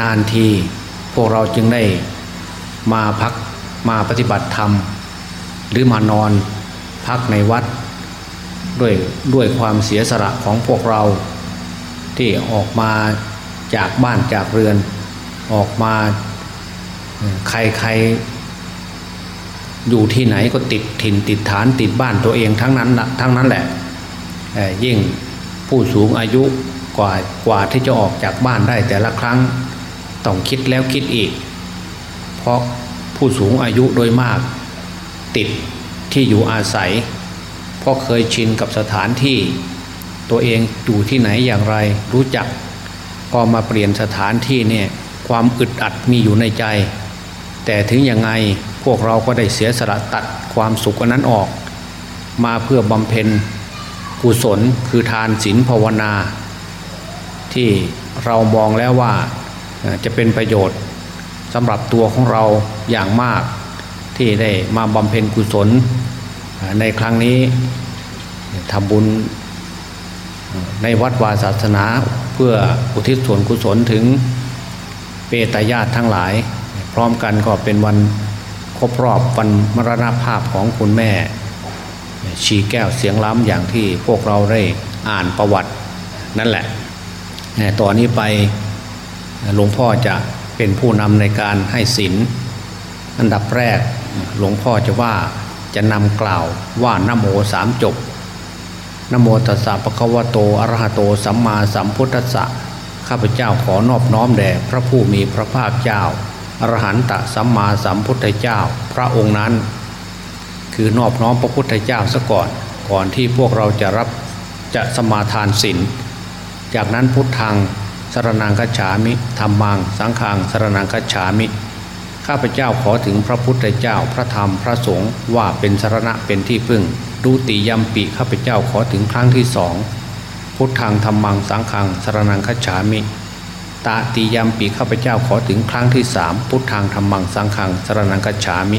นานทีพวกเราจึงได้มาพักมาปฏิบัติธรรม หรือมานอนพักในวัด ด้วยด้วยความเสียสละของพวกเรา ที่ออกมาจากบ้านจากเรือน ออกมาใครใครอยู่ที่ไหนก็ติดถิ่นติดฐานติดบ้านตัวเองทั้งนั้นทั้งนั้นแหละยิ่งผู้สูงอายุกว่ากว่าที่จะออกจากบ้านได้แต่ละครั้ง ต้องคิดแล้วคิดอีก เพราะผู้สูงอายุโดยมาก ติดที่อยู่อาศัย เพราะเคยชินกับสถานที่ ตัวเองอยู่ที่ไหนอย่างไรรู้จักก็มาเปลี่ยนสถานที่เนี่ยความอึดอัดมีอยู่ในใจ แต่ถึงยังไงพวกเราก็ได้เสียสละตัดความสุขนั้นออก มาเพื่อบำเพ็ญกุศลคือทานศีลภาวนา ที่เรามองแล้วว่า จะเป็นประโยชน์สำหรับตัวของเราอย่างมากที่ได้มาบำเพ็ญกุศลในครั้งนี้ทำบุญในวัดวาศาสนาเพื่ออุทิศส่วนกุศลถึงเปตญาติทั้งหลาย พร้อมกันก็เป็นวันครบรอบวันมรณภาพของคุณแม่ ชีแก้วเสียงล้ำอย่างที่พวกเราได้อ่านประวัตินั่นแหละต่อนนี้ไป หลวงพ่อจะเป็นผู้นำในการให้ศีลอันดับแรกหลวงพ่อจะว่าจะนำกล่าวว่านโมสามจบนโมตัสสะปะคะวะโตอรหะโตสัมมาสัมพุทธัสสะข้าพเจ้าขอนอบน้อมแด่พระผู้มีพระภาคเจ้าอรหันตสัมมาสัมพุทธเจ้า พระองค์นั้น คือนอบน้อมพระพุทธเจ้าซะก่อนก่อนที่พวกเราจะรับจะสมาทานศีลจากนั้นพุทธัง รนังคัจฉามิธรรมัง สังฆังสรนังคัจฉามิ ข้าพเจ้าขอถึงพระพุทธเจ้าพระธรรมพระสงฆ์ว่าเป็นสรณะเป็นที่พึ่งดูติยมปีข้าพเจ้าขอถึงครั้งที่สองพุทธังธรรมังสังฆังสรนังคัจฉามิตาติยมปีข้าพเจ้าขอถึงครั้งที่สามพุทธังธรรมังสังฆังสรนังคัจฉามิ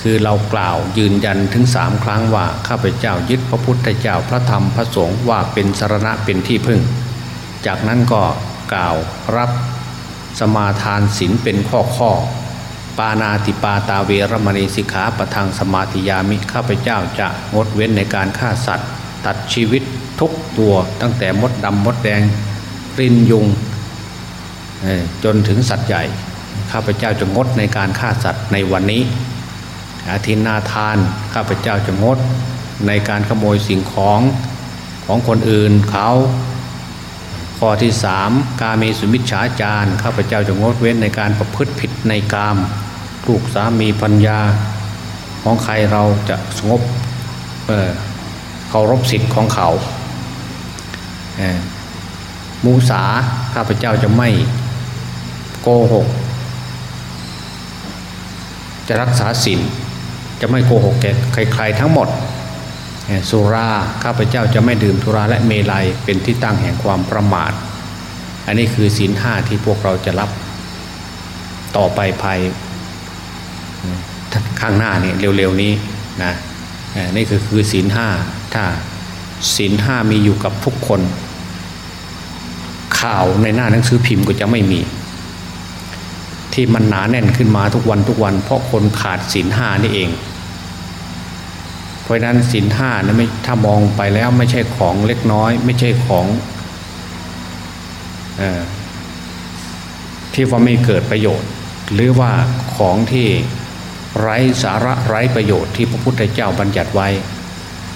คือเรากล่าวยืนยันถึงสามครั้งว่าข้าพเจ้ายึดพระพุทธเจ้าพระธรรมพระสงฆ์ว่าเป็นสรณะเป็นที่พึ่ง จากนั้นก็กล่าวรับสมาทานศีลเป็นข้อข้อ ปานาติปาตาเวรมณีสิกขาประทังสมาธิยามิข้าพเจ้าจะงดเว้นในการฆ่าสัตว์ ตัดชีวิตทุกตัวตั้งแต่มดดำมดแดงรินยุงจนถึงสัตว์ใหญ่ ข้าพเจ้าจะงดในการฆ่าสัตว์ในวันนี้อาทินนาทานข้าพเจ้าจะงดในการขโมยสิ่งของของคนอื่นเขา ข้อที่สามกาเมสุมิชฌาจารข้าพเจ้าจะงดเว้นในการประพฤติผิดในกามลูกสามีปัญญาของใครเราจะสงบเเคารพสิทธิ์ของเขามูสาข้าพเจ้าจะไม่โกหก จะรักษาศีลจะไม่โกหกแก่ใคร ๆ ทั้งหมด สุราข้าพเจ้าจะไม่ดื่มสุราและเมลัยเป็นที่ตั้งแห่งความประมาท อันนี้คือศีลห้าที่พวกเราจะรับต่อไปภายข้างหน้านี่เร็วๆนี้นะนี่คือคือศีลห้าถ้าศีลห้ามีอยู่กับทุกคน ข่าวในหน้าหนังสือพิมพ์ก็จะไม่มี ที่มันหนาแน่นขึ้นมาทุกวันทุกวัน เพราะคนขาดศีลห้านี่เอง เพราะนั้นศีลห้านะไม่ถ้ามองไปแล้วไม่ใช่ของเล็กน้อย ไม่ใช่ของอที่ว่าไม่เกิดประโยชน์ หรือว่าของที่ไร้สาระไร้ประโยชน์ที่พระพุทธเจ้าบัญญัติไว้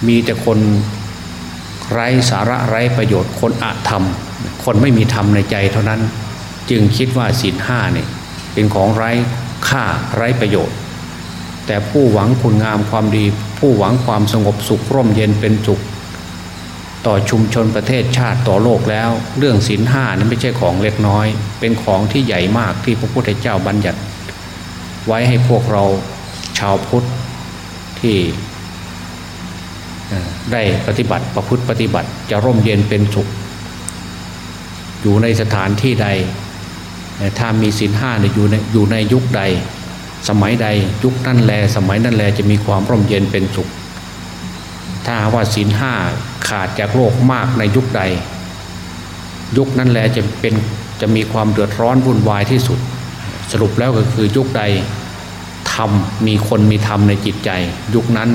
มีแต่คนไร้สาระไร้ประโยชน์ คนอาธรรม คนไม่มีธรรมในใจเท่านั้น จึงคิดว่าศีลห้าเนี่ยเป็นของไร้ค่าไร้ประโยชน์ แต่ผู้หวังคุณงามความดี ผู้หวังความสงบสุขร่มเย็นเป็นสุข ต่อชุมชนประเทศชาติต่อโลกแล้ว เรื่องศีลห้านั้นไม่ใช่ของเล็กน้อย เป็นของที่ใหญ่มากที่พระพุทธเจ้าบัญญัติ ไว้ให้พวกเราชาวพุทธที่ได้ปฏิบัติประพฤติปฏิบัติจะร่มเย็นเป็นสุข อยู่ในสถานที่ใดถ้ามีศีลห้าอยู่ในอยู่ในยุคใด สมัยใดยุคนั้นแล สมัยนั้นแลจะมีความร่มเย็นเป็นสุข ถ้าว่าศีลห้าขาดจากโลกมากในยุคใด ยุคนั้นแลจะเป็นจะมีความเดือดร้อนวุ่นวายที่สุด สรุปแล้วก็คือยุคใดธรรมมีคนมีธรรมในจิตใจ ยุคนั้น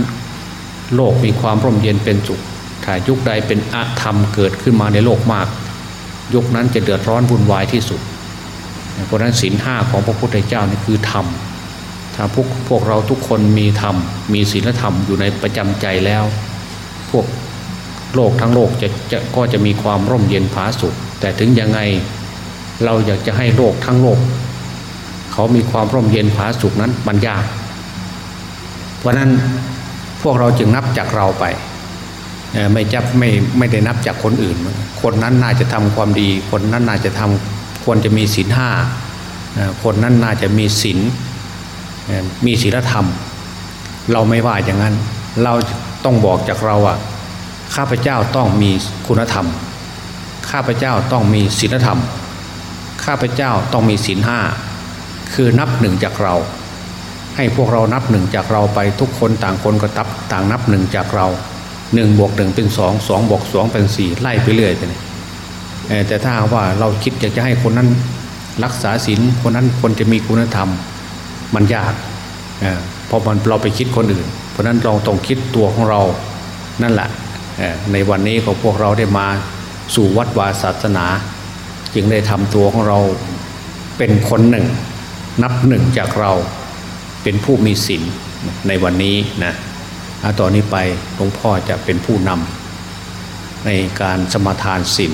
โลกมีความร่มเย็นเป็นสุขถ้ายุคใดเป็นอธรรมเกิดขึ้นมาในโลกมาก ยุคนั้นจะเดือดร้อนวุ่นวายที่สุดเพราะฉะนั้นศีลห้าของพระพุทธเจ้านี่คือธรรม ถ้าพวกพวกเราทุกคนมีธรรม มีศีลธรรมอยู่ในประจำใจแล้ว พวกโลกทั้งโลกจะจะก็จะมีความร่มเย็นผาสุข แต่ถึงยังไงเราอยากจะให้โลกทั้งโลก เขามีความร่มเย็นผาสุขนั้นมันยาก เพราะนั้นพวกเราจึงนับจากเราไปไม่จับไม่ไม่ได้นับจากคนอื่น คนนั้นน่าจะทำความดี คนนั้นน่าจะทำควรจะมีศีลห้าคนนั้นน่าจะมีศีล มีศีลธรรม เราไม่ว่าอย่างนั้น เราต้องบอกจากเราว่าข้าพเจ้าต้องมีคุณธรรม ข้าพเจ้าต้องมีศีลธรรม ข้าพเจ้าต้องมีศีลห้าคือนับหนึ่งจากเรา ให้พวกเรานับหนึ่งจากเราไปทุกคนต่างคนก็ตับต่างนับหนึ่งจากเราหนึ่งบวกหนึ่งเป็นสองสองบวกสองเป็นสี่ไล่ไปเรื่อยไปแต่ถ้าว่าเราคิดอยากจะให้คนนั้นรักษาศีลคนนั้นคนจะมีคุณธรรม มันยากเพราะมันเราไปคิดคนอื่น เพราะนั้นเราต้องคิดตัวของเรานั่นแหละในวันนี้ของพวกเราได้มาสู่วัดวาศาสนา จึงได้ทำตัวของเราเป็นคนหนึ่ง นับหนึ่งจากเราเป็นผู้มีศีลในวันนี้นะต่อนนี้ไปหลวงพ่อจะเป็นผู้นำในการสมทานศีล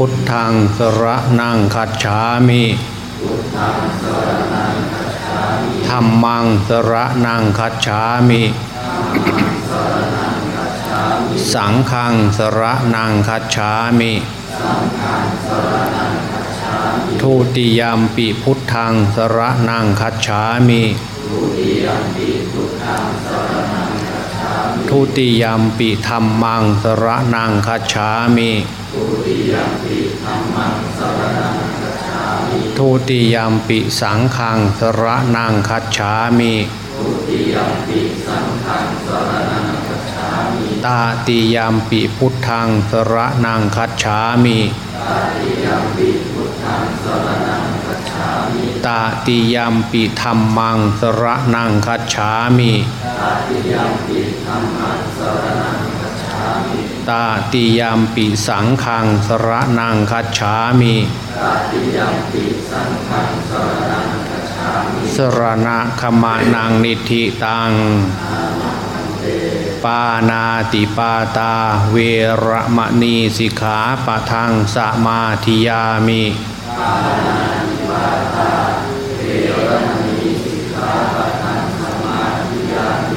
พุทธังสระนังคัจฉามิธรรมังสระนังคัจฉามิ สังฆังสระนังคัจฉามิ ทุติยมปิพุทธังสระนังคัจฉามิ ทุติยมปิธรรมังสระนังคัจฉามิทุติยมปิสังขังสระนังคัจฉามิตาติยมปิพุทธังสระนังคัจฉามิตาติยมปิธรรมังสระนังคัจฉามิ ตาติยามปิสังขังสระนังคัจฉามิตาติยามปิสังขังสระนังคัจฉามิสรณะขมานังนิธิตังปานาติปาตาเวรมณีสิกขาปะทังสมาธิยามิปานา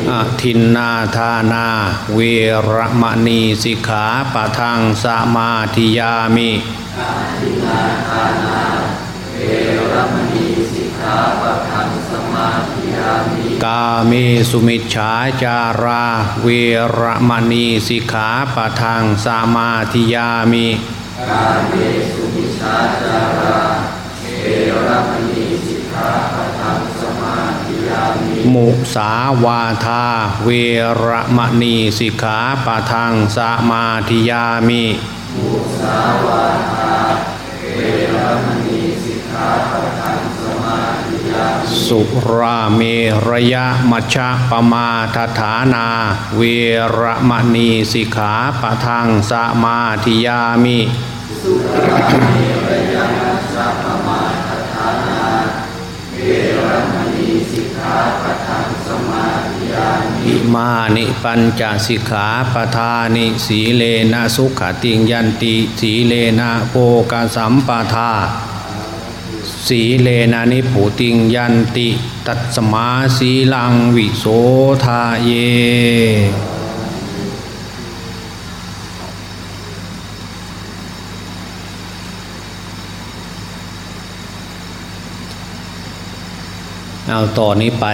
อทินนาธานา เวรมณีสิกขาปะทังสมาธิยามิกาเมสุมิชฌาจารา เวรมณีสิกขาปะทังสมาธิยามิกาเมสุมิชฌาจารา เวรมณีสิกขาปะทังสมาธิยา มุสาวาทา เวรมณีสิกขาปะทังสมาธิยามิมุสาวาทาเวรมณีสิกขาปะทังสมาธิยามิสุราเมระยะมัชะปมาทฐานา เวรมณีสิกขาปะทังสมาธิยามิสุราเมรยะ อิมานิปัญจสิกขาปทานิสีเลนะสุขติงยันติสีเลนะโภกสัมปทา สีเลนะนิผูติงยันติ ตัตสมาสีลังวิโสทาเย เอาต่อนนี้ไป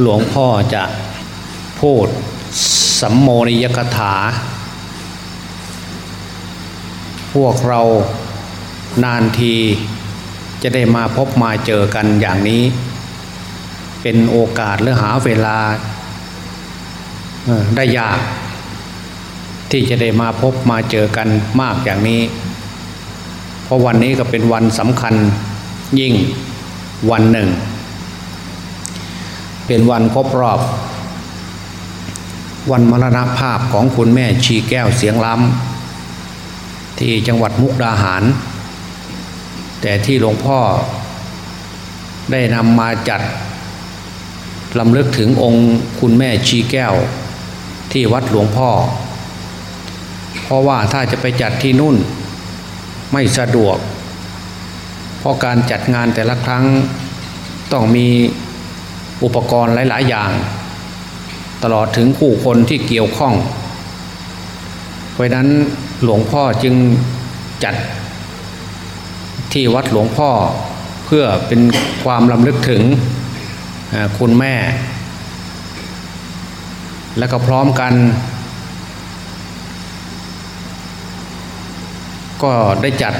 หลวงพ่อจะพูดสัมโมนิยกถา พวกเรานานทีจะได้มาพบมาเจอกันอย่างนี้ เป็นโอกาสหรือหาเวลาได้ยาก ที่จะได้มาพบมาเจอกันมากอย่างนี้ เพราะวันนี้ก็เป็นวันสำคัญยิ่ง วันหนึ่ง เป็นวันครบรอบ วันมรณภาพของคุณแม่ชีแก้วเสียงล้ำที่จังหวัดมุกดาหาร แต่ที่หลวงพ่อได้นำมาจัดลำลึกถึงองค์คุณแม่ชีแก้ว ที่วัดหลวงพ่อ เพราะว่าถ้าจะไปจัดที่นู่น ไม่สะดวก เพราะการจัดงานแต่ละครั้งต้องมีอุปกรณ์หลาย ๆ อย่าง ตลอดถึงผู้คนที่เกี่ยวข้อง เพราะนั้นหลวงพ่อจึงจัดที่วัดหลวงพ่อเพื่อเป็นความลำลึกถึงคุณแม่ และก็พร้อมกัน ก็ได้จัด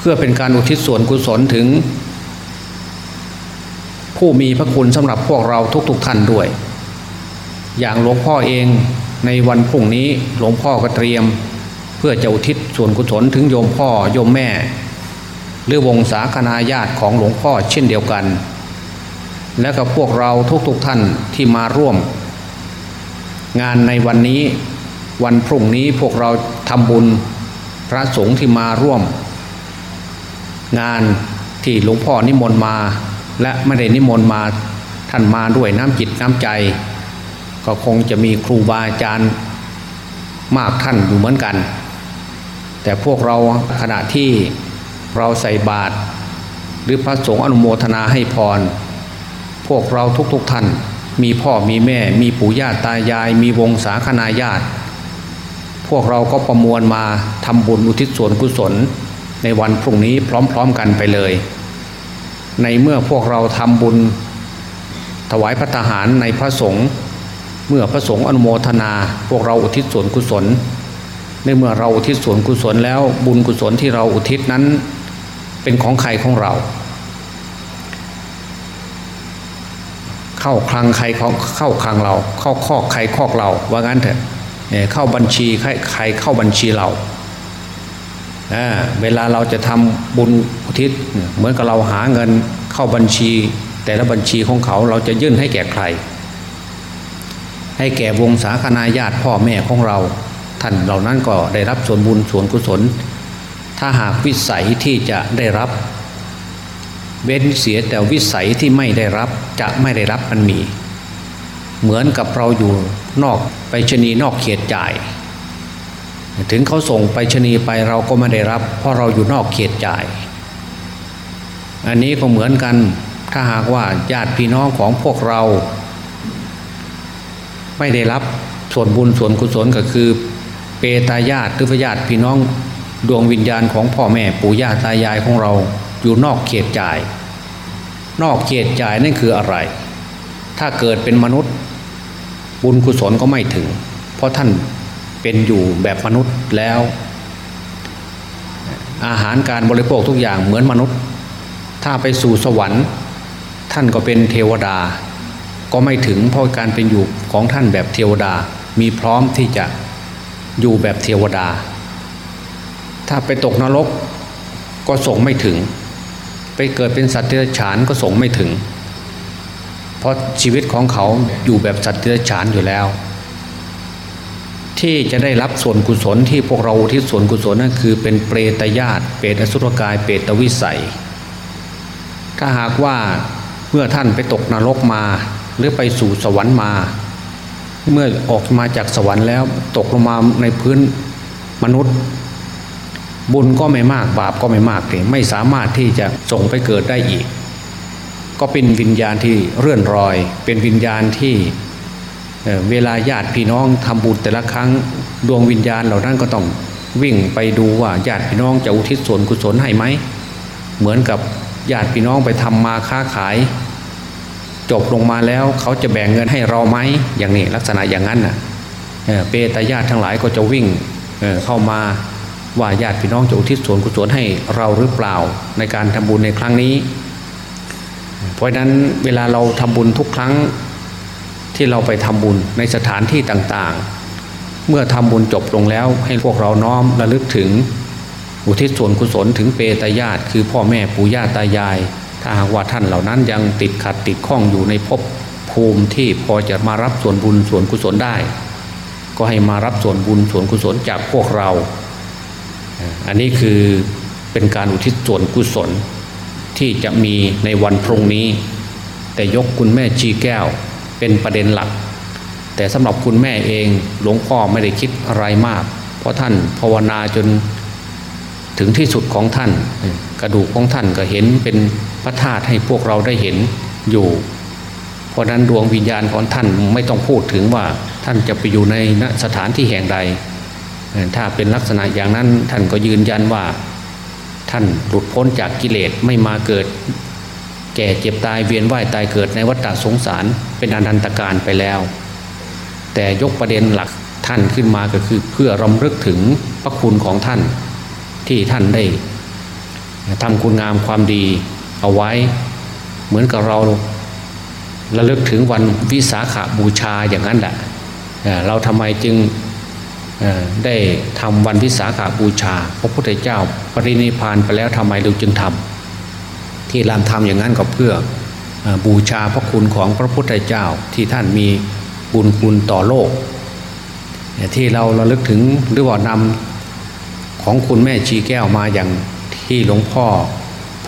เพื่อเป็นการอุทิศส่วนกุศลถึง ผู้มีพระคุณสำหรับพวกเราทุกๆทท่านด้วย อย่างหลวงพ่อเองในวันพรุ่งนี้หลวงพ่อก็เตรียม เพื่อจะอุทิศส่วนกุศลถึงโยมพ่อโยมแม่ หรือวงศาคณาญาติของหลวงพ่อเช่นเดียวกัน และกับพวกเราทุกๆทท่านที่มาร่วม งานในวันนี้วันพรุ่งนี้พวกเราทำบุญพระสงฆ์ที่มาร่วม งานที่หลวงพ่อนิมนต์มา และไม่ได้นิมนต์มาท่านมาด้วยน้ำจิตน้ำใจ ก็คงจะมีครูบาอาจารย์มากท่านอยู่เหมือนกัน แต่พวกเราขณะที่เราใส่บาตรหรือพระสงฆ์อนุโมทนาให้พร พวกเราทุกๆทท่าน มีพ่อมีแม่ มีปู่ย่าตายาย มีวงศาคณาญาติ พวกเราก็ประมวลมาทำบุญอุทิศส่วนกุศล ในวันพรุ่งนี้พร้อมๆกันไปเลย ในเมื่อพวกเราทำบุญ ถวายพระทหารในพระสงฆ์เมื่อพระสงฆ์อนุโมทนา พวกเราอุทิศส่วนกุศล ในเมื่อเราอุทิศส่วนกุศลแล้วบุญกุศลที่เราอุทิศนั้น เป็นของใครของเรา เข้าคลังใครของเข้าคลังเรา เข้าคอกใครคอกเราว่างั้นเถอะเข้าบัญชีใครใครเข้าบัญชีเรา เวลาเราจะทำบุญอุทิศเหมือนกับเราหาเงินเข้าบัญชี แต่ละบัญชีของเขาเราจะยื่นให้แก่ใคร ให้แก่วงศาคณาญาติพ่อแม่ของเรา ท่านเหล่านั้นก็ได้รับส่วนบุญส่วนกุศล ถ้าหากวิสัยที่จะได้รับ เว้นเสียแต่วิสัยที่ไม่ได้รับจะไม่ได้รับมันมี เหมือนกับเราอยู่นอกไปชนีนอกเขตจ่าย ถึงเขาส่งไปชนีไปเราก็ไม่ได้รับ เพราะเราอยู่นอกเขตจ่าย อันนี้ก็เหมือนกันถ้าหากว่าญาติพี่น้องของพวกเรา ไม่ได้รับส่วนบุญส่วนกุศลก็คือ เปตายาติหรือพญาติพี่น้องดวงวิญญาณของพ่อแม่ปู่ย่าตายายของเราอยู่นอกเขตจ่าย นอกเขตจ่ายนั่นคืออะไร ถ้าเกิดเป็นมนุษย์ บุญกุศลก็ไม่ถึง เพราะท่าน เป็นอยู่แบบมนุษย์แล้ว อาหารการบริโภคทุกอย่างเหมือนมนุษย์ ถ้าไปสู่สวรรค์ ท่านก็เป็นเทวดา ก็ไม่ถึงเพราะการเป็นอยู่ของท่านแบบเทวดามีพร้อมที่จะอยู่แบบเทวดา ถ้าไปตกนรกก็ส่งไม่ถึง ไปเกิดเป็นสัตว์เดรัจฉานก็ส่งไม่ถึง เพราะชีวิตของเขาอยู่แบบสัตว์เดรัจฉานอยู่แล้ว ที่จะได้รับส่วนกุศลที่พวกเราที่ส่วนกุศลนั่นคือเป็นเปรตญาติเปรตอสุรกายเปรตวิสัย ถ้าหากว่าเมื่อท่านไปตกนรกมาหรือไปสู่สวรรค์มา เมื่อออกมาจากสวรรค์แล้วตกลงมาในพื้นมนุษย์ บุญก็ไม่มากบาปก็ไม่มากเลยไม่สามารถที่จะส่งไปเกิดได้อีก ก็เป็นวิญญาณที่เรื่อนรอย เป็นวิญญาณที่ เเวลาญาติพี่น้องทำบุญแต่ละครั้งดวงวิญญาณเหล่านั้นก็ต้องวิ่งไปดูว่าญาติพี่น้องจะอุทิศส่วนกุศลให้ไหม เหมือนกับญาติพี่น้องไปทำมาค้าขาย จบลงมาแล้วเขาจะแบ่งเงินให้เราไหมอย่างนี้ลักษณะอย่างนั้นน่ะเเปตญาติทั้งหลายก็จะวิ่งเเข้ามาว่าญาติพี่น้องจะอุทิศส่วนกุศลให้เราหรือเปล่าในการทำบุญในครั้งนี้ เพราะฉะนั้นเวลาเราทำบุญทุกครั้ง ที่เราไปทำบุญในสถานที่ต่างๆ เมื่อทำบุญจบลงแล้วให้พวกเราน้อมระลึกถึง อุทิศส่วนกุศลถึงเปตญาติ คือพ่อแม่ปู่ย่าตายาย ถ้าหากว่าท่านเหล่านั้นยังติดขัดติดข้องอยู่ในภพภูมิที่พอจะมารับส่วนบุญส่วนกุศลได้ ก็ให้มารับส่วนบุญส่วนกุศลจากพวกเรา อันนี้คือเป็นการอุทิศส่วนกุศลที่จะมีในวันพรุ่งนี้ แต่ยกคุณแม่ชีแก้ว เป็นประเด็นหลัก แต่สำหรับคุณแม่เองหลวงพ่อไม่ได้คิดอะไรมาก เพราะท่านภาวนาจนถึงที่สุดของท่าน กระดูกของท่านก็เห็นเป็นพระธาตุให้พวกเราได้เห็นอยู่ เพราะนั้นดวงวิญญาณของท่านไม่ต้องพูดถึงว่าท่านจะไปอยู่ในสถานที่แห่งใด ถ้าเป็นลักษณะอย่างนั้นท่านก็ยืนยันว่า ท่านหลุดพ้นจากกิเลสไม่มาเกิด แก่เจ็บตายเวียนว่ายตายเกิดในวัฏสงสารเป็นอนันตการไปแล้ว แต่ยกประเด็นหลักท่านขึ้นมาก็คือเพื่อรำลึกถึงพระคุณของท่านที่ท่านได้ทำคุณงามความดีเอาไว้ เหมือนกับเราระลึกถึงวันวิสาขาบูชาอย่างนั้นแหละเราทำไมจึงได้ทำวันวิสาขาบูชา พระพุทธเจ้าปรินิพานไปแล้วทำไมเราจึงทำ ที่เราทำอย่างนั้นก็เพื่อบูชาพระคุณของพระพุทธเจ้าที่ท่านมีบุญคุณต่อโลก ที่เราระลึกถึงหรือว่านำของคุณแม่ชีแก้วมาอย่างที่หลวงพ่อ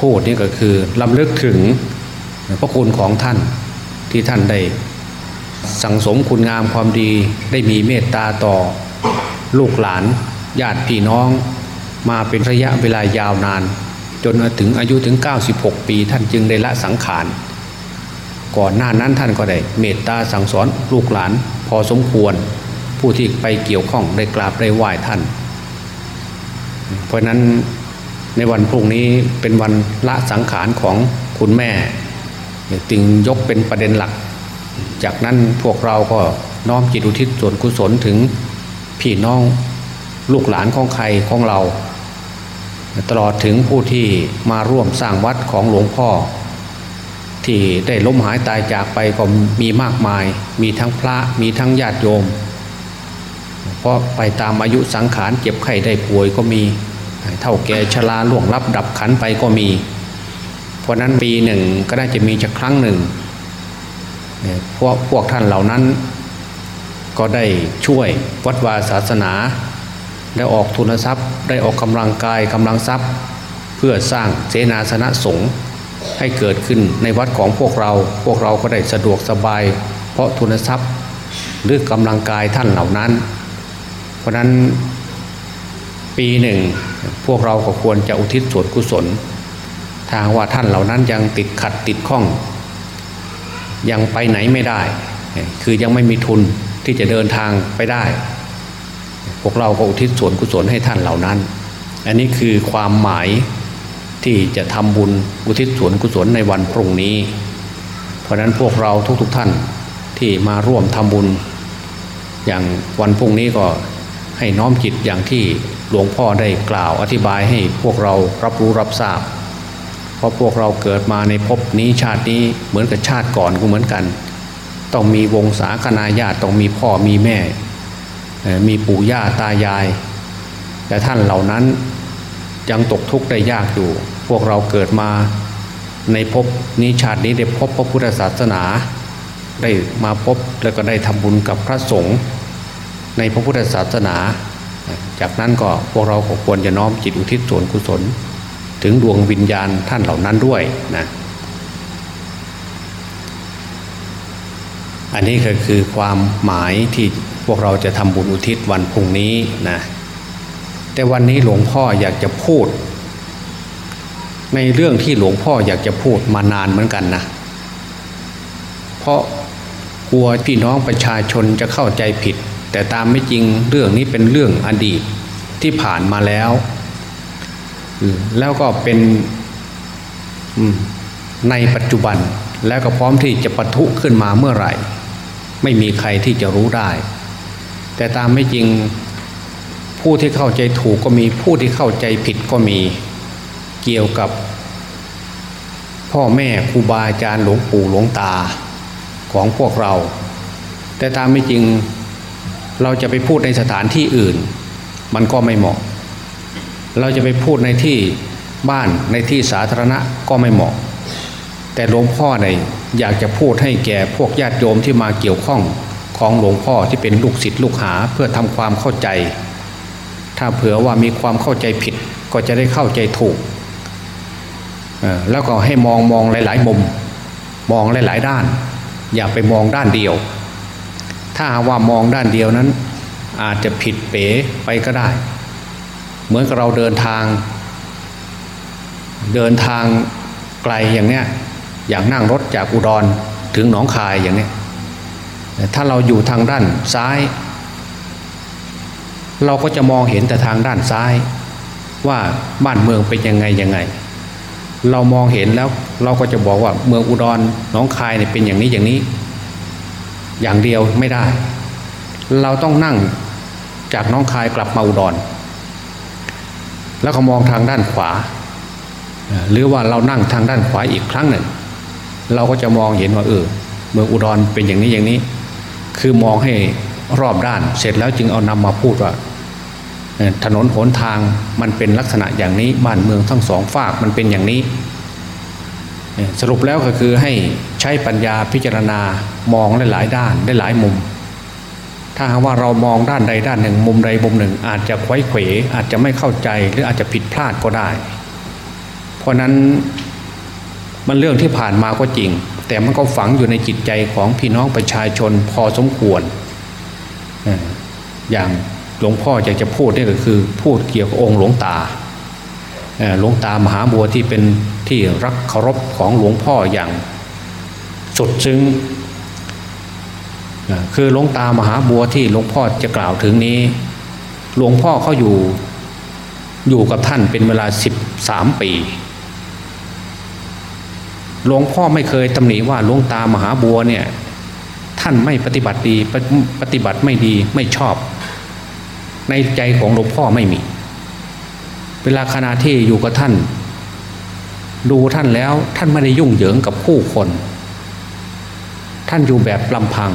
พูดนี่ก็คือลำลึกถึงพระคุณของท่านที่ท่านได้สั่งสมคุณงามความดีได้มีเมตตาต่อลูกหลานญาติพี่น้อง มาเป็นระยะเวลายาวนาน จนถึงอายุถึง 96 ปี ท่านจึงได้ละสังขาร ก่อนหน้านั้นท่านก็ได้เมตตาสั่งสอนลูกหลานพอสมควร ผู้ที่ไปเกี่ยวข้องได้กราบได้ไหว้ท่าน เพราะฉะนั้นในวันพรุ่งนี้เป็นวันละสังขารของคุณแม่จึงยกเป็นประเด็นหลัก จากนั้นพวกเราก็น้อมจิตอุทิศส่วนกุศลถึงพี่น้องลูกหลานของใครของเรา ตลอดถึงผู้ที่มาร่วมสร้างวัดของหลวงพ่อ ที่ได้ล้มหายตายจากไปก็มีมากมาย มีทั้งพระมีทั้งญาติโยม เพราะไปตามอายุสังขารเจ็บไข้ได้ป่วยก็มี เท่าแก่ชราล่วงลับดับขันไปก็มี เพราะนั้นปีหนึ่งก็น่าจะมีจะครั้งหนึ่งพวกพวกท่านเหล่านั้น ก็ได้ช่วยวัดวาศาสนา ได้ออกทุนทรัพย์ ได้ออกกำลังกายกำลังทรัพย์ เพื่อสร้างเสนาสนะสงฆ์ให้เกิดขึ้นในวัดของพวกเรา พวกเราก็ได้สะดวกสบาย เพราะทุนทรัพย์หรือกำลังกายท่านเหล่านั้น เพราะนั้นปีหนึ่งพวกเราก็ควรจะอุทิศส่วนกุศลทางว่าท่านเหล่านั้นยังติดขัดติดข้อง ยังไปไหนไม่ได้ คือยังไม่มีทุนที่จะเดินทางไปได้ พวกเราก็อุทิศส่วนกุศลให้ท่านเหล่านั้น อันนี้คือความหมายที่จะทำบุญอุทิศส่วนกุศลในวันพรุ่งนี้ เพราะฉะนั้นพวกเราทุกๆทท่านที่มาร่วมทำบุญ อย่างวันพรุ่งนี้ก็ให้น้อมจิตอย่างที่หลวงพ่อได้กล่าวอธิบายให้พวกเรารับรู้รับทราบ เพราะพวกเราเกิดมาในภพนี้ชาตินี้เหมือนกับชาติก่อนก็เหมือนกัน ต้องมีวงศาคณาญาติต้องมีพ่อมีแม่ มีปู่ย่าตายาย แต่ท่านเหล่านั้นยังตกทุกข์ได้ยากอยู่ พวกเราเกิดมาในภพนี้ชาตินี้ได้พบพระพุทธศาสนา ได้มาพบแล้วก็ได้ทำบุญกับพระสงฆ์ในพระพุทธศาสนา จากนั้นก็พวกเราก็ควรจะน้อมจิตอุทิศส่วนกุศล ถึงดวงวิญญาณท่านเหล่านั้นด้วยนะ อันนี้ก็คือความหมายที่พวกเราจะทำบุญอุทิศวันพรุ่งนี้นะแต่วันนี้หลวงพ่ออยากจะพูด ในเรื่องที่หลวงพ่ออยากจะพูดมานานเหมือนกันนะเพราะกลัวพี่น้องประชาชนจะเข้าใจผิด แต่ตามไม่จริงเรื่องนี้เป็นเรื่องอดีตที่ผ่านมาแล้ว แล้วก็เป็นในปัจจุบันแล้วก็พร้อมที่จะปะทุขึ้นมาเมื่อไหร่ ไม่มีใครที่จะรู้ได้ แต่ตามไม่จริงผู้ที่เข้าใจถูกก็มีผู้ที่เข้าใจผิดก็มีเกี่ยวกับ พ่อแม่ครูบาอาจารย์หลวงปู่หลวงตาของพวกเรา แต่ตามไม่จริงเราจะไปพูดในสถานที่อื่น มันก็ไม่เหมาะ เราจะไปพูดในที่บ้านในที่สาธารณะก็ไม่เหมาะ แต่หลวงพ่อเนี่ย อยากจะพูดให้แก่พวกญาติโยมที่มาเกี่ยวข้องของหลวงพ่อที่เป็นลูกศิษย์ลูกหาเพื่อทำความเข้าใจ ถ้าเผื่อว่ามีความเข้าใจผิดก็จะได้เข้าใจถูก แล้วก็ให้มองมองหลาย ๆ มุม มองหลาย ๆ ด้าน อย่าไปมองด้านเดียว ถ้าว่ามองด้านเดียวนั้น อาจจะผิดเป๋ไปก็ได้ เหมือนกับเราเดินทาง เดินทางไกลอย่างเนี้ย อย่างนั่งรถจากอุดรถึงหนองคายอย่างนี้ถ้าเราอยู่ทางด้านซ้าย เราก็จะมองเห็นแต่ทางด้านซ้าย ว่าบ้านเมืองเป็นยังไงยังไง เรามองเห็นแล้วเราก็จะบอกว่าเมืองอุดรหนองคายเนี่ยเป็นอย่างนี้อย่างนี้ อย่างเดียวไม่ได้ เราต้องนั่งจากน้องคายกลับมาอุดร แล้วก็มองทางด้านขวา หรือว่าเรานั่งทางด้านขวาอีกครั้งหนึ่ง เราก็จะมองเห็นว่าเออเมืองอุดรเป็นอย่างนี้อย่างนี้ คือมองให้รอบด้าน เสร็จแล้วจึงเอานำมาพูดว่าถนนหนทางมันเป็นลักษณะอย่างนี้บ้านเมืองทั้งสองฝากมันเป็นอย่างนี้ สรุปแล้วก็คือให้ใช้ปัญญาพิจารณามองได้หลายด้านได้หลายมุม ถ้าหากว่าเรามองด้านใดด้านหนึ่ง มุมใดมุมหนึ่ง อาจจะควยเขวอาจจะไม่เข้าใจหรืออาจจะผิดพลาดก็ได้ เพราะนั้น มันเรื่องที่ผ่านมาก็จริง แต่มันก็ฝังอยู่ในจิตใจของพี่น้องประชาชนพอสมควร อย่างหลวงพ่ออยากจะพูดนี่ก็คือ พูดเกี่ยวกับองค์หลวงตาหลวงตามหาบัวที่เป็นที่รักเคารพของหลวงพ่ออย่างสุดซึ้งคือหลวงตามหาบัวที่หลวงพ่อจะกล่าวถึงนี้ หลวงพ่อเขาอยู่อยู่กับท่านเป็นเวลาสิบสามปี หลวงพ่อไม่เคยตำหนิว่าหลวงตามหาบัวเนี่ยท่านไม่ปฏิบัติดีปฏิบัติไม่ดีไม่ชอบ ในใจของหลวงพ่อไม่มี เวลาขณะที่อยู่กับท่าน ดูท่านแล้วท่านไม่ได้ยุ่งเหยิงกับผู้คน ท่านอยู่แบบลำพัง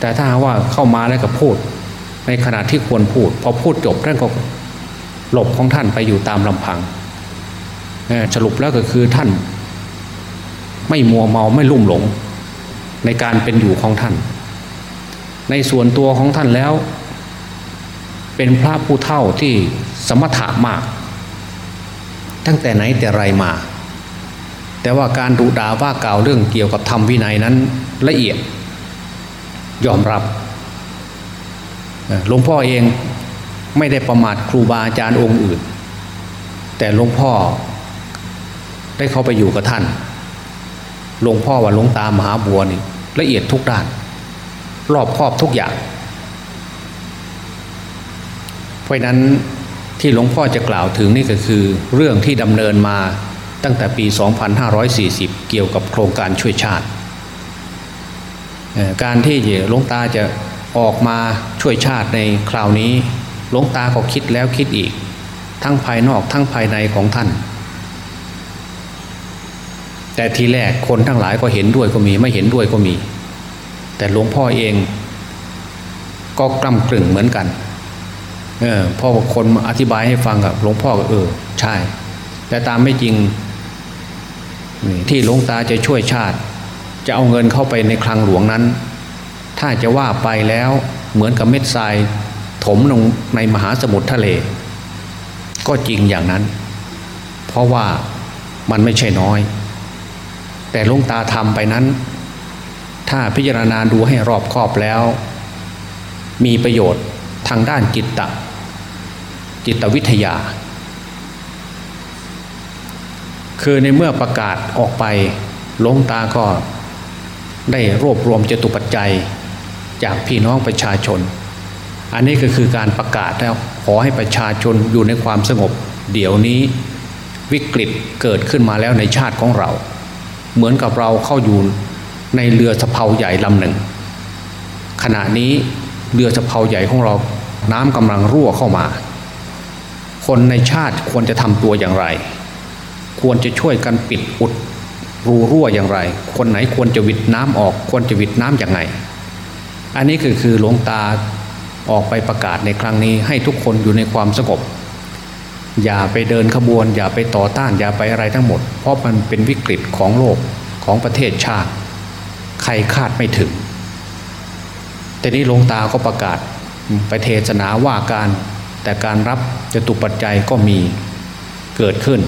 แต่ถ้าว่าเข้ามาแล้วก็พูด ในขณะที่ควรพูด พอพูดจบท่านก็หลบของท่านไปอยู่ตามลำพังสรุปแล้วก็คือท่าน ไม่มัวเมาไม่ลุ่มหลง ในการเป็นอยู่ของท่าน ในส่วนตัวของท่านแล้ว เป็นพระผู้เท่าที่สมถะมาก ตั้งแต่ไหนแต่ไรมา แต่ว่าการดุด่าว่ากล่าวเรื่องเกี่ยวกับธรรมวินัยนั้นละเอียด ยอมรับหลวงพ่อเองไม่ได้ประมาทครูบาอาจารย์องค์อื่น แต่หลวงพ่อได้เข้าไปอยู่กับท่าน หลวงพ่อว่าหลวงตามหาบัวนี่ละเอียดทุกด้าน รอบครอบทุกอย่าง เพราะนั้นที่หลวงพ่อจะกล่าวถึงนี่ก็คือ เรื่องที่ดำเนินมาตั้งแต่ปี 2540 เกี่ยวกับโครงการช่วยชาติ การที่หลวงตาจะออกมาช่วยชาติในคราวนี้หลวงตาก็คิดแล้วคิดอีก ทั้งภายนอกทั้งภายในของท่าน แต่ทีแรกคนทั้งหลายก็เห็นด้วยก็มี ไม่เห็นด้วยก็มี แต่หลวงพ่อเอง ก็กล้ำกลึงเหมือนกัน เออพ่อคนอธิบายให้ฟังกับหลวงพ่อก็เออ ใช่ แต่ตามไม่จริง ที่หลวงตาจะช่วยชาติ จะเอาเงินเข้าไปในคลังหลวงนั้น ถ้าจะว่าไปแล้วเหมือนกับเม็ดทรายถมลงในมหาสมุทรทะเล ก็จริงอย่างนั้น เพราะว่ามันไม่ใช่น้อย แต่ลุงตาทำไปนั้น ถ้าพิจารณาดูให้รอบคอบแล้ว มีประโยชน์ทางด้านจิตตะจิตวิทยา คือในเมื่อประกาศออกไปลงตาก็ได้รวบรวมเจตุปัจจัยจากพี่น้องประชาชน อันนี้ก็คือการประกาศแล้วขอให้ประชาชนอยู่ในความสงบ เดี๋ยวนี้วิกฤตเกิดขึ้นมาแล้วในชาติของเรา เหมือนกับเราเข้าอยู่ในเรือสะเภาใหญ่ลำหนึ่ง ขณะนี้เรือสะเภาใหญ่ของเราน้ำกำลังรั่วเข้ามา คนในชาติควรจะทำตัวอย่างไร ควรจะช่วยกันปิดอุดรูรั่วอย่างไร คนไหนควรจะวิดน้ำออก ควรจะวิดน้ำอย่างไง อันนี้คือคือหลวงตาออกไปประกาศในครั้งนี้ให้ทุกคนอยู่ในความสงบ อย่าไปเดินขบวน อย่าไปต่อต้านอย่าไปอะไรทั้งหมด เพราะมันเป็นวิกฤตของโลกของประเทศชาติ ใครคาดไม่ถึง แต่นี้หลวงตาก็ประกาศไปเทศนาว่าการแต่การรับจะตุปัจจัยก็มีเกิดขึ้น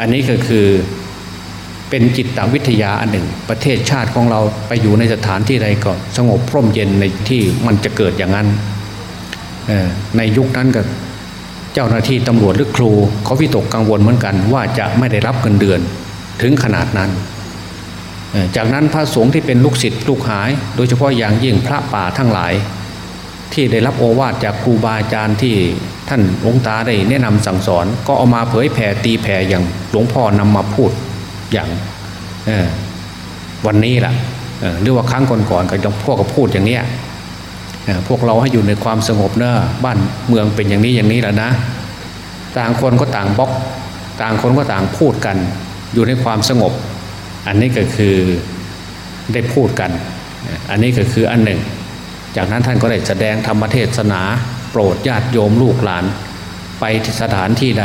อันนี้ก็คือเป็นจิตวิทยาอันหนึ่ง ประเทศชาติของเราไปอยู่ในสถานที่ใดก็สงบพร่มเย็นในที่มันจะเกิดอย่างนั้นในยุคนั้นก็ เจ้าหน้าที่ตำรวจหรือครูเขาวิตกกังวลเหมือนกัน ว่าจะไม่ได้รับเงินเดือนถึงขนาดนั้น จากนั้นพระสงฆ์ที่เป็นลูกศิษย์ลูกหาย โดยเฉพาะอย่างยิ่งพระป่าทั้งหลาย ที่ได้รับโอวาทจากครูบาอาจารย์ที่ท่านหลวงตาได้แนะนำสั่งสอน ก็เอามาเผยแผ่ตีแผ่อย่างหลวงพ่อนำมาพูดอย่างวันนี้แหละหรือว่าครั้งก่อนๆก็ยังพวกก็พูดอย่างเนี้ย พวกเราให้อยู่ในความสงบเนอะบ้านเมืองเป็นอย่างนี้อย่างนี้แหละนะ ต่างคนก็ต่างบล็อก ต่างคนก็ต่างพูดกัน อยู่ในความสงบ อันนี้ก็คือได้พูดกัน อันนี้ก็คืออันหนึ่ง จากนั้นท่านก็ได้แสดงธรรมเทศนา โปรดญาติโยมลูกหลาน ไปสถานที่ใด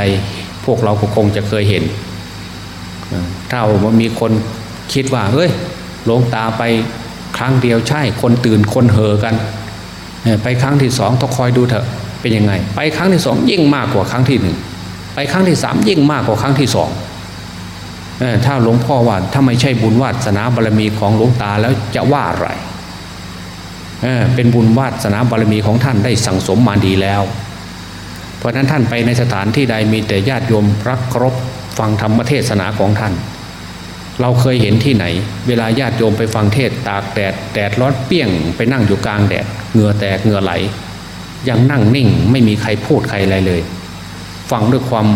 พวกเราก็คงจะเคยเห็นถ้าว่ามีคนคิดว่าเฮ้ยหลวงตาไปครั้งเดียวใช่คนตื่นคนเห่อกัน ไปครั้งที่สองต้องคอยดูเถอะเป็นยังไง ไปครั้งที่สองยิ่งมากกว่าครั้งที่หนึ่งไปครั้งที่สามยิ่งมากกว่าครั้งที่สองถ้าหลวงพ่อว่าถ้าไม่ใช่บุญวาสนาบารมีของหลวงตาแล้วจะว่าอะไรเเป็นบุญวาสนาบารมีของท่านได้สั่งสมมาดีแล้ว เพราะนั้นท่านไปในสถานที่ใดมีแต่ญาติโยมรักครพฟังธรรมเทศนาของท่าน เราเคยเห็นที่ไหน เวลาญาติโยมไปฟังเทศตากแดดแดดร้อนเปี้ยงไปนั่งอยู่กลางแดดเหงื่อแตกเหงื่อไหล ยังนั่งนิ่งไม่มีใครพูดใครอะไรเลย ฟังด้วยความ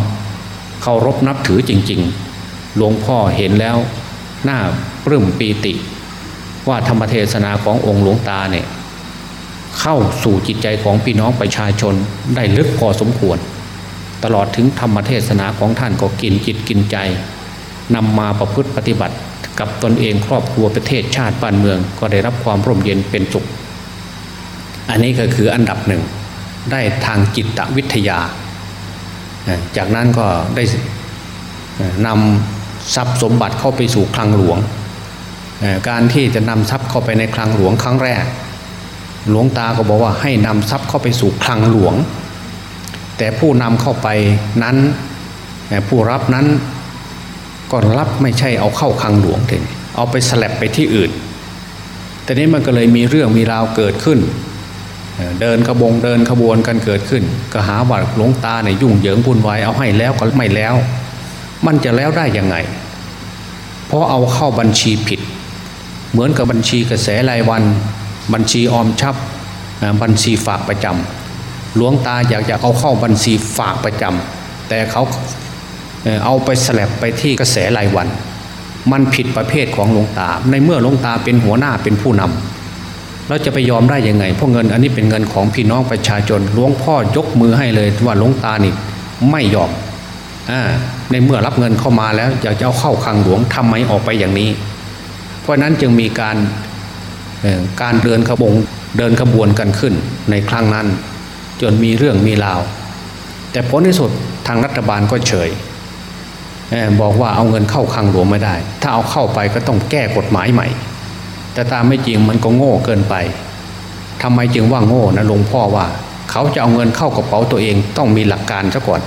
เคารพนับถือจริง ๆ หลวงพ่อเห็นแล้วหน้าปลื้มปีติ ว่าธรรมเทศนาขององค์หลวงตาเนี่ยเข้าสู่จิตใจของพี่น้องประชาชนได้ลึกพอสมควร ตลอดถึงธรรมเทศนาของท่านก็กินจิตกินใจ นำมาประพฤติปฏิบัติ กับตนเองครอบครัวประเทศชาติบ้านเมือง ก็ได้รับความร่มเย็นเป็นสุข อันนี้ก็คืออันดับหนึ่งได้ทางจิตวิทยา จากนั้นก็ได้นำทรัพย์สมบัติเข้าไปสู่คลังหลวง การที่จะนำทรัพย์เข้าไปในคลังหลวงครั้งแรก หลวงตาก็บอกว่าให้นำทรัพย์เข้าไปสู่คลังหลวง แต่ผู้นำเข้าไปนั้นผู้รับนั้น ก็รับไม่ใช่เอาเข้าคลังหลวงเองเอาไปสลับไปที่อื่น แต่นี้มันก็เลยมีเรื่องมีราวเกิดขึ้น เดินขบงเดินขบวนกันเกิดขึ้น ก็หาว่าหลวงตาเนี่ยยุ่งเหยิงบุญวายเอาให้แล้วก็ไม่แล้ว มันจะแล้วได้ยังไง เพราะเอาเข้าบัญชีผิด เหมือนกับบัญชีกระแสรายวัน บัญชีออมทรัพย์บัญชีฝากประจำหลวงตาอยากจะเอาเข้าบัญชีฝากประจำแต่เขา เอาไปสลับไปที่กระแสรายวัน มันผิดประเภทของหลวงตา ในเมื่อหลวงตาเป็นหัวหน้าเป็นผู้นำเราจะไปยอมได้ยังไง เพราะเงินอันนี้เป็นเงินของพี่น้องประชาชนหลวงพ่อยกมือให้เลยว่าหลวงตานี่ไม่ยอมอในเมื่อรับเงินเข้ามาแล้วอยากจะเอาเข้าคลังหลวงทำไมออกไปอย่างนี้ เพราะนั้นจึงมีการการเดินขบงเดินขบวนกันขึ้นในครั้งนั้น จนมีเรื่องมีราว แต่ผลที่สุดทางรัฐบาลก็เฉย บอกว่าเอาเงินเข้าคลังหลวงไม่ได้ ถ้าเอาเข้าไปก็ต้องแก้กฎหมายใหม่ แต่ตามไม่จริงมันก็โง่เกินไปทำไมจึงว่าโง่นะหลวงพ่อว่า เขาจะเอาเงินเข้ากระเป๋าตัวเองต้องมีหลักการซะก่อน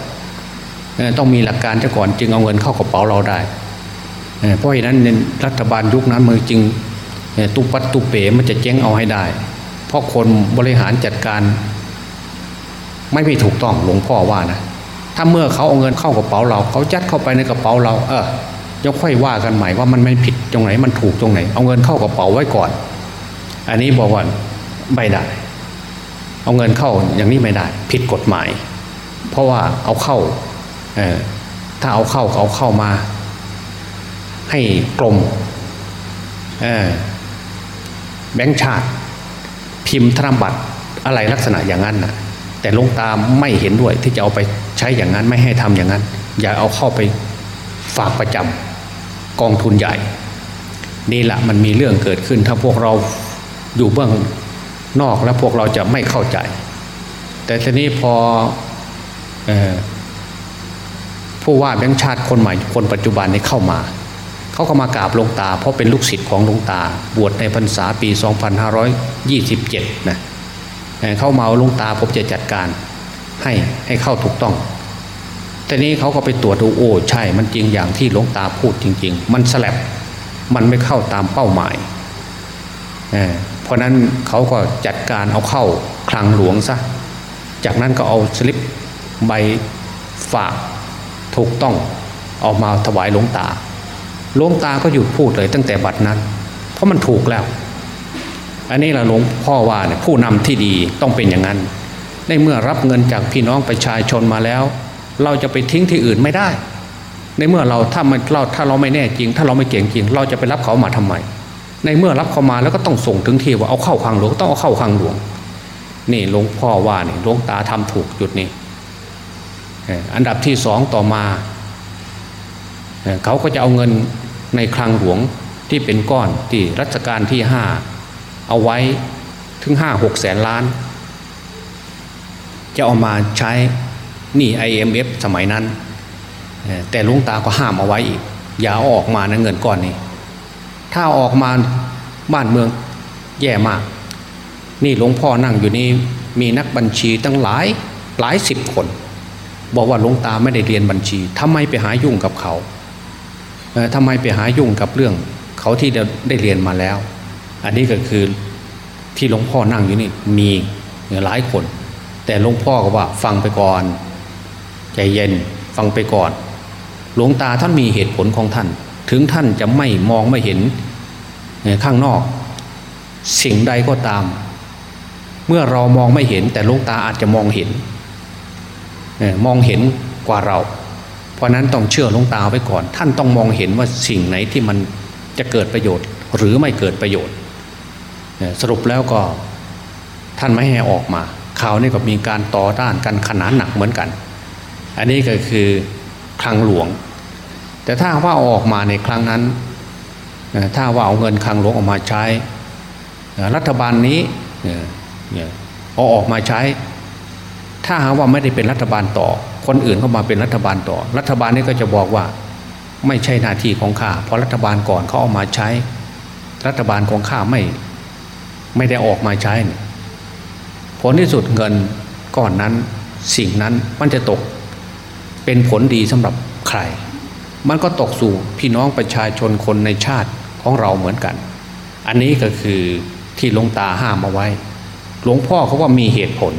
ต้องมีหลักการซะก่อนจึงเอาเงินเข้ากระเป๋าเราได้เพราะฉะนั้นรัฐบาลยุคนั้นมือจึงตุปัตตุเป๋มันจะเจ๊งเอาให้ได้ เพราะคนบริหารจัดการ ไม่ไม่ถูกต้องหลวงพ่อว่านะ ถ้าเมื่อเขาเอาเงินเข้ากระเป๋าเรา เขายัดเข้าไปในกระเป๋าเรา เออยังค่อยว่ากันใหม่ว่ามันไม่ผิดตรงไหนมันถูกตรงไหน เอาเงินเข้ากระเป๋าไว้ก่อน อันนี้บอกว่าไม่ได้ เอาเงินเข้าอย่างนี้ไม่ได้ ผิดกฎหมาย เพราะว่าเอาเข้าเออถ้าเอาเข้าเอาเข้ามา ให้กลมเออแบงค์ชาติ พิมพ์ธนบัตรอะไรลักษณะอย่างนั้นนะแต่ลงตามไม่เห็นด้วยที่จะเอาไป ใช้อย่างนั้นไม่ให้ทำอย่างนั้น อย่าเอาเข้าไปฝากประจำกองทุนใหญ่ นี่แหละมันมีเรื่องเกิดขึ้น ถ้าพวกเราอยู่เบื้องนอกแล้วพวกเราจะไม่เข้าใจ แต่ทีนี้พออผู้ว่าแบงค์ชาติคนใหม่คนปัจจุบันนี้เข้ามาเขาก็มากราบลงตา เพราะเป็นลูกศิษย์ของลงตา บวชในพรรษาปี 2527นะเขามาเอาลงตาผมจะจัดการ ให้ให้เข้าถูกต้องแต่นี้เขาก็ไปตรวจดูโอ้ใช่ มันจริงอย่างที่หลวงตาพูดจริง ๆ มันสลับมันไม่เข้าตามเป้าหมายเอ่อเพราะนั้นเขาก็จัดการเอาเข้าคลังหลวงซะจากนั้นก็เอาสลิปใบฝากถูกต้องเอามาถวายหลวงตาหลวงตาก็หยุดพูดเลยตั้งแต่บัดนั้น เพราะมันถูกแล้ว อันนี้แหละหลวงพ่อว่าเนี่ยผู้นำที่ดีต้องเป็นอย่างนั้น ในเมื่อรับเงินจากพี่น้องประชาชนมาแล้ว เราจะไปทิ้งที่อื่นไม่ได้ ในเมื่อเราถ้ามันเราถ้าเราไม่แน่จริง ถ้าเราไม่เก่งจริง เราจะไปรับเขามาทำไม ในเมื่อรับเขามาแล้วก็ต้องส่งถึงที่ว่าเอาเข้าคลังหลวงต้องเอาเข้าคลังหลวง นี่หลวงพ่อว่านี่หลวงตาทำถูกจุดนี้เอ่ออันดับที่สองต่อมาเอ่อเขาก็จะเอาเงินในคลังหลวงที่เป็นก้อนที่รัชกาลที่ห้าเอาไว้ถึงห้าหกแสนล้าน จะเอามาใช้นี่ IMF สมัยนั้น แต่หลุงตาก็ห้ามเอาไว้อีก อย่าออกมานะเงินก้อนนี้ ถ้าออกมาบ้านเมืองแย่มาก นี่หลวงพ่อนั่งอยู่นี่มีนักบัญชีตั้งหลายหลายสิบคน บอกว่าหลวงตาไม่ได้เรียนบัญชีทำไมไปหายุ่งกับเขาทำไมไปหายุ่งกับเรื่อง เขาที่ได้เรียนมาแล้ว อันนี้ก็คือที่หลวงพ่อนั่งอยู่นี่มีหลายคน แต่หลวงพ่อก็ว่าฟังไปก่อน ใจเย็นฟังไปก่อน หลวงตาท่านมีเหตุผลของท่าน ถึงท่านจะไม่มองไม่เห็นเอ่อข้างนอก สิ่งใดก็ตาม เมื่อเรามองไม่เห็น แต่หลวงตาอาจจะมองเห็นเออมองเห็นกว่าเรา เพราะนั้นต้องเชื่อหลวงตาไว้ก่อน ท่านต้องมองเห็นว่าสิ่งไหนที่มันจะเกิดประโยชน์ หรือไม่เกิดประโยชน์ สรุปแล้วก็ท่านไม่ให้ออกมา ข่าวนี้ก็มีการต่อต้านกันขนาดหนักเหมือนกัน อันนี้ก็คือคลังหลวง แต่ถ้าว่าออกมาในครั้งนั้น ถ้าว่าเอาเงินคลังหลวงออกมาใช้ รัฐบาลนี้เอาออกมาใช้ ถ้าหากว่าไม่ได้เป็นรัฐบาลต่อ คนอื่นเข้ามาเป็นรัฐบาลต่อ รัฐบาลนี้ก็จะบอกว่าไม่ใช่หน้าที่ของข้าเพราะรัฐบาลก่อนเขาเอามาใช้ รัฐบาลของข้าไม่ไม่ได้ออกมาใช้เนี่ย ผลที่สุดเงินก้อนนั้นสิ่งนั้นมันจะตกเป็นผลดีสำหรับใคร มันก็ตกสู่พี่น้องประชาชนคนในชาติของเราเหมือนกัน อันนี้ก็คือที่หลวงตาห้ามเอาไว้ หลวงพ่อเขาว่ามีเหตุผล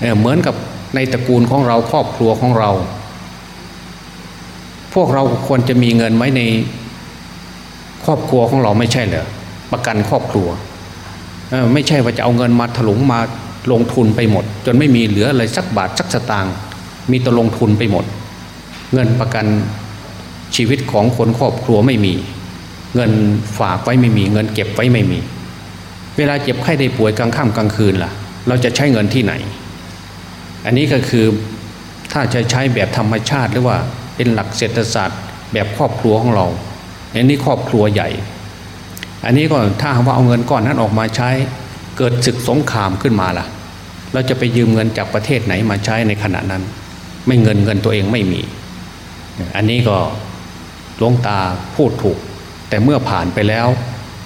เอ่อเหมือนกับในตระกูลของเราครอบครัวของเรา พวกเราควรจะมีเงินไว้ในครอบครัวของเราไม่ใช่เหรอประกันครอบครัว ไม่ใช่ว่าจะเอาเงินมาถลุงมาลงทุนไปหมด จนไม่มีเหลืออะไรสักบาทสักสตางค์มีแต่ลงทุนไปหมด เงินประกันชีวิตของคนครอบครัวไม่มี เงินฝากไว้ไม่มี เงินเก็บไว้ไม่มี เวลาเจ็บไข้ได้ป่วยกลางค่ำกลางคืนล่ะ เราจะใช้เงินที่ไหน อันนี้ก็คือถ้าจะใช้แบบธรรมชาติหรือว่าเป็นหลักเศรษฐศาสตร์ แบบครอบครัวของเราอันนี้ครอบครัวใหญ่ อันนี้ก็ถ้าหากว่าเอาเงินก้อนนั้นออกมาใช้ เกิดศึกสงครามขึ้นมาล่ะ เราจะไปยืมเงินจากประเทศไหนมาใช้ในขณะนั้น ไม่เงินเงินตัวเองไม่มี อันนี้ก็หลวงตาพูดถูก แต่เมื่อผ่านไปแล้ว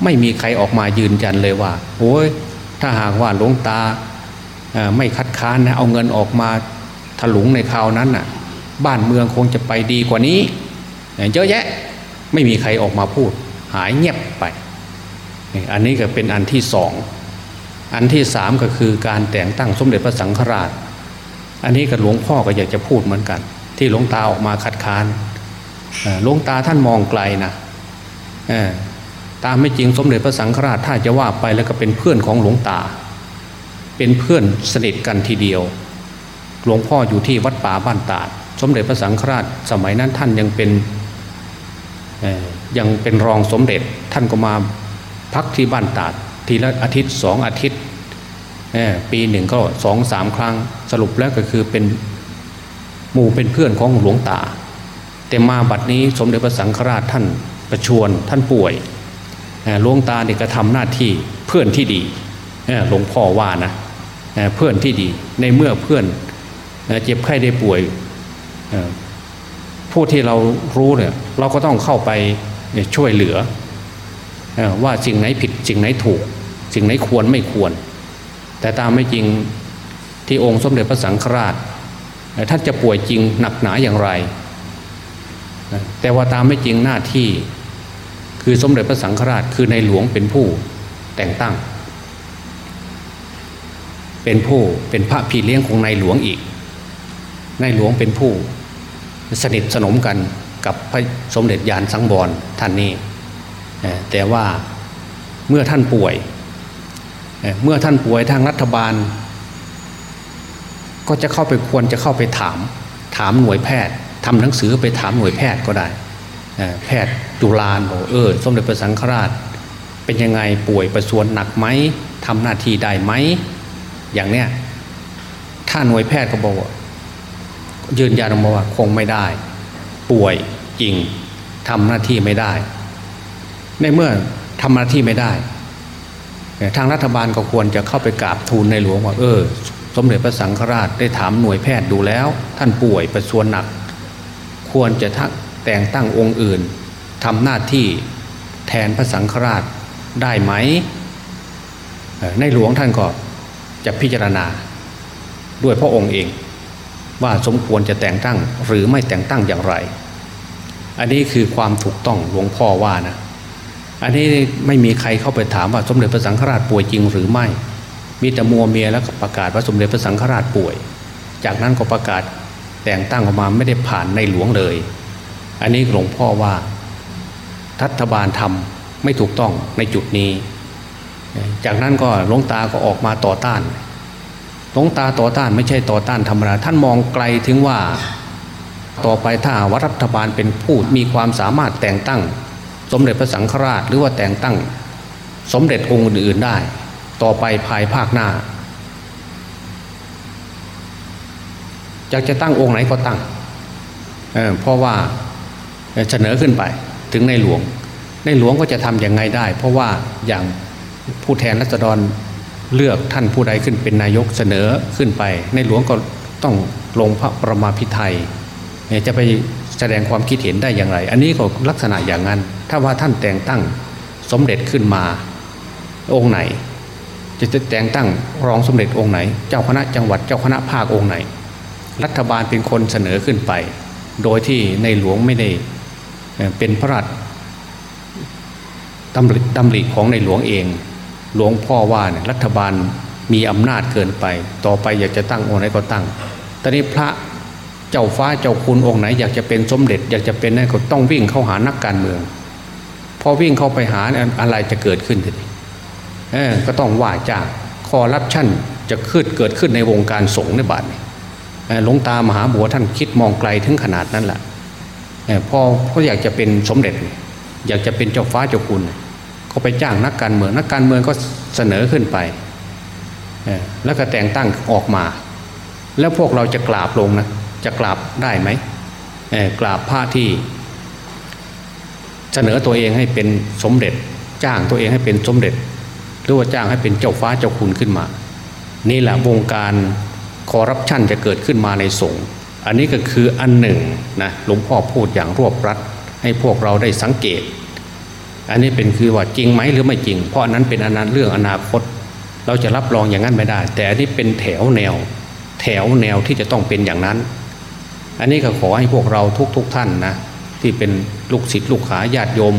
ไม่มีใครออกมายืนยันเลยว่าโอ้ยถ้าหากว่าหลวงตาไม่คัดค้านนะเอาเงินออกมาถลุงในคราวนั้นน่ะ บ้านเมืองคงจะไปดีกว่านี้เยอะแยะไม่มีใครออกมาพูด หายเงียบไป อันนี้ก็เป็นอันที่สอง อันที่สามก็คือการแต่งตั้งสมเด็จพระสังฆราช อันนี้กับหลวงพ่อก็อยากจะพูดเหมือนกัน ที่หลวงตาออกมาคัดค้านหลวงตาท่านมองไกลนะตามไม่จริงสมเด็จพระสังฆราชถ้าจะว่าไปแล้วก็เป็นเพื่อนของหลวงตา เป็นเพื่อนสนิทกันทีเดียว หลวงพ่ออยู่ที่วัดป่าบ้านตาด สมเด็จพระสังฆราชสมัยนั้นท่านยังเป็นยังเป็นรองสมเด็จท่านก็มา พักที่บ้านตาดทีละอาทิตย์สองอาทิตย์ปีหนึ่งก็สองสามครั้งสรุปแล้วก็คือเป็นหมู่เป็นเพื่อนของหลวงตา แต่มาบัดนี้สมเด็จพระสังฆราชท่านประชวรท่านป่วยหลวงตาเนี่ยก็ทำหน้าที่เพื่อนที่ดีหลวงพ่อว่านะเพื่อนที่ดีในเมื่อเพื่อนเจ็บไข้ได้ป่วยผู้ที่เรารู้เนี่ยเราก็ต้องเข้าไปช่วยเหลือ ว่าสิ่งไหนผิดสิ่งไหนถูก สิ่งไหนควรไม่ควร แต่ตามไม่จริงที่องค์สมเด็จพระสังฆราชท่านจะป่วยจริงหนักหนาอย่างไร แต่ว่าตามไม่จริงหน้าที่คือสมเด็จพระสังฆราชคือในหลวงเป็นผู้แต่งตั้ง เป็นผู้เป็นพระพี่เลี้ยงของในหลวงอีก ในหลวงเป็นผู้สนิทสนมกันกับพระสมเด็จยานสังบรท่านนี้ แต่ว่าเมื่อท่านป่วย เมื่อท่านป่วยทางรัฐบาล ก็จะเข้าไปควรจะเข้าไปถาม ถามหน่วยแพทย์ทำหนังสือไปถามหน่วยแพทย์ก็ได้ แพทย์จุฬาบอกเออสมเด็จพระสังฆราช เป็นยังไงป่วยประสวนหนักไหมทำหน้าที่ได้ไหมอย่างเนี้ยถ้าหน่วยแพทย์ก็บอกยืนยันออกมาว่าคงไม่ได้ ป่วยจริงทำหน้าที่ไม่ได้ ในเมื่อทำหน้าที่ไม่ได้ ทางรัฐบาลก็ควรจะเข้าไปกราบทูลในหลวงว่า เออ สมเด็จพระสังฆราชได้ถามหน่วยแพทย์ดูแล้ว ท่านป่วยประชวนหนัก ควรจะแต่งตั้งองค์อื่นทำหน้าที่แทนพระสังฆราชได้ไหม ในหลวงท่านก็จะพิจารณาด้วยพระองค์เอง ว่าสมควรจะแต่งตั้งหรือไม่แต่งตั้งอย่างไร อันนี้คือความถูกต้องหลวงพ่อว่านะ อันนี้ไม่มีใครเข้าไปถามว่าสมเด็จพระสังฆราชป่วยจริงหรือไม่ มีแต่มัวเมียแล้วก็ประกาศว่าสมเด็จพระสังฆราชป่วย จากนั้นก็ประกาศแต่งตั้งออกมาไม่ได้ผ่านในหลวงเลย อันนี้หลวงพ่อว่ารัฐบาลทำไม่ถูกต้องในจุดนี้ จากนั้นก็หลวงตาก็ออกมาต่อต้านหลวงตาต่อต้านไม่ใช่ต่อต้านธรรมดาท่านมองไกลถึงว่าต่อไปถ้าวัรัฐบาลเป็นผู้มีความสามารถแต่งตั้ง สมเด็จพระสังฆราชหรือว่าแต่งตั้ง สมเด็จองค์อื่นๆได้ ต่อไปภายภาคหน้าอยากจะตั้งองค์ไหนก็ตั้งเเพราะว่าเสนอขึ้นไปถึงในหลวง ในหลวงก็จะทำอยังไงได้ เพราะว่าอย่างผู้แทนรัษฎรเลือกท่านผู้ใดขึ้นเป็นนายกเสนอขึ้นไป ในหลวงก็ต้องลงพระประมาพิไทยจะไป แสดงความคิดเห็นได้อย่างไร อันนี้ก็ลักษณะอย่างนั้น ถ้าว่าท่านแต่งตั้งสมเด็จขึ้นมาองค์ไหนจะจะแต่งตั้งรองสมเด็จองค์ไหน เจ้าคณะจังหวัดเจ้าคณะภาคองค์ไหน รัฐบาลเป็นคนเสนอขึ้นไป โดยที่ในหลวงไม่ได้เป็นพระราชดำริของในหลวงเอง หลวงพ่อว่าเนี่ยรัฐบาลมีอำนาจเกินไป ต่อไปอยากจะตั้งองค์ไหนก็ตั้งตอนนี้พระ เจ้าฟ้าเจ้าคุณองค์ไหน อยากจะเป็นสมเด็จ อยากจะเป็นนั่นก็ต้องวิ่งเข้าหานักการเมือง พอวิ่งเข้าไปหาอะไรจะเกิดขึ้นทีนี้ก็ต้องว่าจากคอรับชั่นจะขึ้นเกิดขึ้นในวงการสงฆ์ในบาทหลวงตามหาบัวท่านคิดมองไกลถึงขนาดนั้นแหละพอเขาอยากจะเป็นสมเด็จ อยากจะเป็นเจ้าฟ้าเจ้าคุณเขาไปจ้างนักการเมือง นักการเมืองก็เสนอขึ้นไปแล้วก็แต่งตั้งออกมา แล้วพวกเราจะกราบลงนะ จะกราบได้ไหมกราบพระที่ เสนอตัวเองให้เป็นสมเด็จ จ้างตัวเองให้เป็นสมเด็จ หรือว่าจ้างให้เป็นเจ้าฟ้าเจ้าคุณขึ้นมา นี่แหละวงการคอร์รัปชันจะเกิดขึ้นมาในสงฆ์อันนี้ก็คืออันหนึ่งนะหลวงพ่อพูดอย่างรวบรัด ให้พวกเราได้สังเกต อันนี้เป็นคือว่าจริงไหมหรือไม่จริง เพราะนนั้นเป็นอนาเรื่องอนาคต เราจะรับรองอย่างนั้นไม่ได้ แต่อันนี้เป็นแถวแนว แถวแนวที่จะต้องเป็นอย่างนั้น อันนี้ก็ขอให้พวกเราทุกๆทท่านนะที่เป็นลูกศิษย์ลูกหาญาติโยม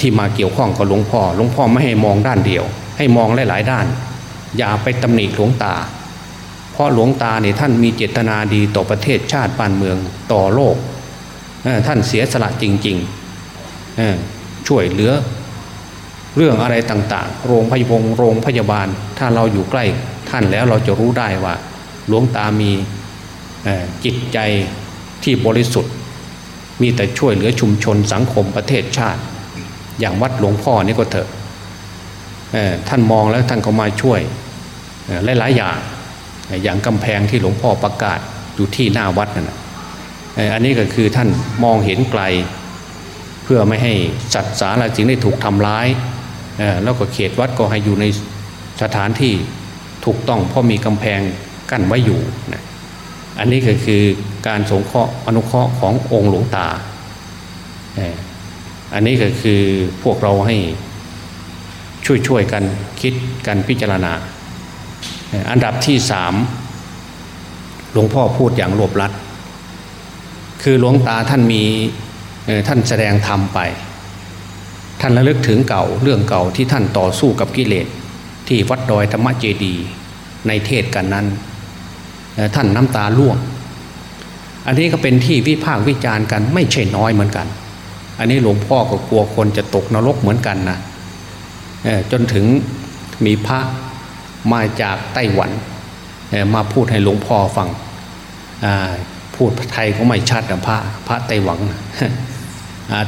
ที่มาเกี่ยวข้องกับหลวงพ่อหลวงพ่อไม่ให้มองด้านเดียว ให้มองหลายๆด้าน อย่าไปตำหนิหลวงตา เพราะหลวงตาเนี่ยท่านมีเจตนาดีต่อประเทศชาติบ้านเมืองต่อโลกท่านเสียสละจริงๆช่วยเหลือ เรื่องอะไรต่างๆ โรงพยาบาลโรงพยาบาล ถ้าเราอยู่ใกล้ท่านแล้วเราจะรู้ได้ว่า หลวงตามี จิตใจที่บริสุทธิ์ มีแต่ช่วยเหลือชุมชนสังคมประเทศชาติ อย่างวัดหลวงพ่อนี่ก็เถอะท่านมองแล้วท่านก็มาช่วยหลายๆอย่างอย่างกำแพงที่หลวงพ่อประกาศอยู่ที่หน้าวัดนั่นอันนี้ก็คือท่านมองเห็นไกล เพื่อไม่ให้สัตว์สาราสิ่งได้ถูกทำร้ายแล้วก็เขตวัดก็ให้อยู่ในสถานที่ถูกต้องเพราะมีกำแพงกั้นไว้อยู่นะ อันนี้ก็คือการสงเคราะห์อนุเคราะห์ขององค์หลวงตา อันนี้ก็คือพวกเราให้ช่วยๆกันคิดกันพิจารณา อันดับที่สามหลวงพ่อพูดอย่างรวบลัด คือหลวงตาท่านมีท่านแสดงธรรมไป ท่านระลึกถึงเก่าเรื่องเก่าที่ท่านต่อสู้กับกิเลสที่วัดดอยธรรมเจดีในเทศกันนั้น ท่านน้ำตาล่วง อันนี้ก็เป็นที่วิพากษ์วิจารณ์กันไม่ใช่น้อยเหมือนกัน อันนี้หลวงพ่อก็กลัวคนจะตกนรกเหมือนกันนะจนถึงมีพระมาจากไต้หวันมาพูดให้หลวงพ่อฟังพูดไทยก็ไม่ชัดนะพระพระไต้หวัน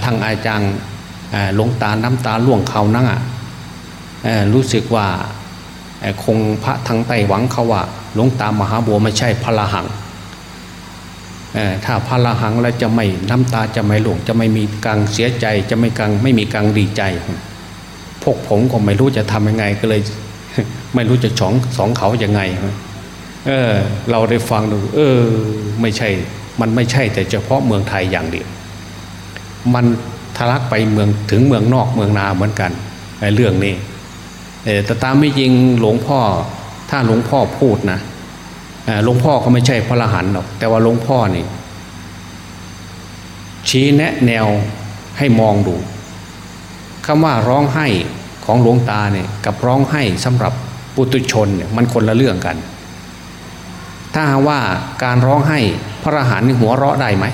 ทางอาจารย์หลวงตาน้ำตาล่วงเขานั่งอะรู้สึกว่าคงพระทางไต้หวันเขาว่า หลวงตามหาบัวไม่ใช่พระหังถ้าพระหังแล้วจะไม่น้ำตาจะไม่หลงจะไม่มีกังเสียใจ จะไม่กังไม่มีกังดีใจ พวกผมก็ไม่รู้จะทำยังไงก็เลย ไม่รู้จะสองสองเขายังไงเออ เราได้ฟังดู เออ ไม่ใช่ มันไม่ใช่แต่เฉพาะเมืองไทยอย่างเดียวมันทะลักไปเมืองถึงเมืองนอกเมืองนาเหมือนกันไอ้เรื่องนี้แต่ตามไม่จริงหลวงพ่อ ถ้าหลวงพ่อพูดนะหลวงพ่อเขาไม่ใช่พระรหันต์หรอก แต่ว่าหลวงพ่อนี่ ชี้แนะแนวให้มองดูคำว่าร้องไห้ของหลวงตาเนี่ยกับร้องไห้สำหรับปุตุชนเนี่ยมันคนละเรื่องกัน ถ้าว่าการร้องไห้พระรหันต์หัวเราะได้ไหม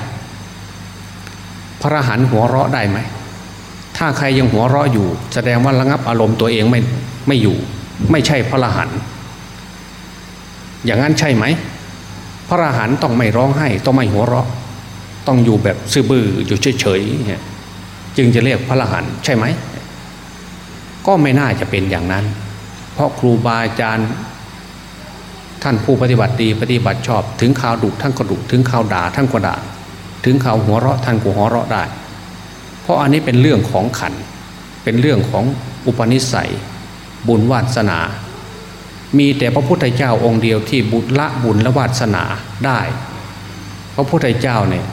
พระรหันต์หัวเราะได้ไหม ถ้าใครยังหัวเราะอยู่ แสดงว่าระงับอารมณ์ตัวเองไม่ไม่อยู่ ไม่ใช่พระรหันต์ อย่างนั้นใช่ไหม พระอรหันต์ต้องไม่ร้องไห้ ต้องไม่หัวเราะ ต้องอยู่แบบซื่อบื้ออยู่เฉยๆจึงจะเรียกพระอรหันต์ใช่ไหม ก็ไม่น่าจะเป็นอย่างนั้น เพราะครูบาอาจารย์ ท่านผู้ปฏิบัติดีปฏิบัติชอบ ถึงข่าวดุท่านก็ดุถึงข่าวด่าท่านก็ด่าถึงข่าวหัวเราะท่านก็หัวเราะได้ เพราะอันนี้เป็นเรื่องของขันเป็นเรื่องของอุปนิสัย บุญวาสนา มีแต่พระพุทธเจ้าองค์เดียวที่บุญละบุญและวาสนาได้ พระพุทธเจ้าเนี่ย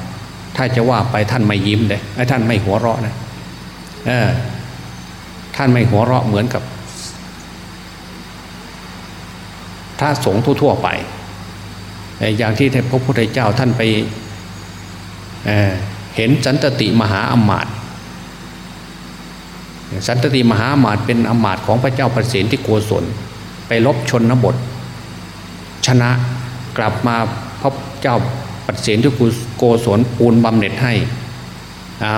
ถ้าจะว่าไปท่านไม่ยิ้มเลยไอ้ท่านไม่หัวเราะนะเออท่านไม่หัวเราะเหมือนกับถ้าสงฆ์ทั่วๆไป อย่างที่พระพุทธเจ้าท่านไปเเห็นสันตติมหาอมาตย์สันตติมหาอมาตย์เป็นอมาตย์ของพระเจ้าประสิทธิโกศล ไปลบชนนบท ชนะกลับมาพบเจ้าปัดเสียนที่กูโกศลปูนบำเหน็จให้อ่า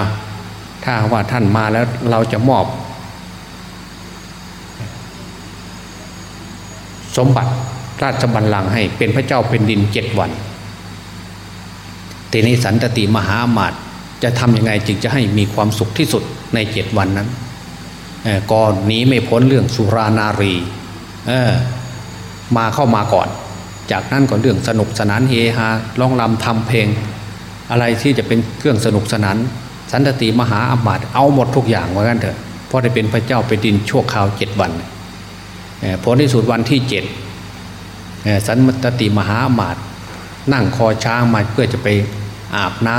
ถ้าว่าท่านมาแล้วเราจะมอบ สมบัติราชบัลลังก์ให้เป็นพระเจ้าเป็นดินเจ็ดวันทีนี้สันตติมหาอมาตจะทำยังไงจึงจะให้มีความสุขที่สุดในเจ็ดวันนั้นก่อนนี้ไม่พ้นเรื่องสุรานารี มาเข้ามาก่อน จากนั้นก็เรื่องสนุกสนานเฮฮาร้องรำทำเพลง อะไรที่จะเป็นเครื่องสนุกสนาน สันตติมหาอมาตย์เอาหมดทุกอย่างว่ากันเถอะเพราะได้เป็นพระเจ้าไปดินชั่วคราวเจ็ดวันผลที่สุดวันที่เจ็ดสันตติมหาอมาตย์นั่งคอช้างมาเพื่อจะไปอาบน้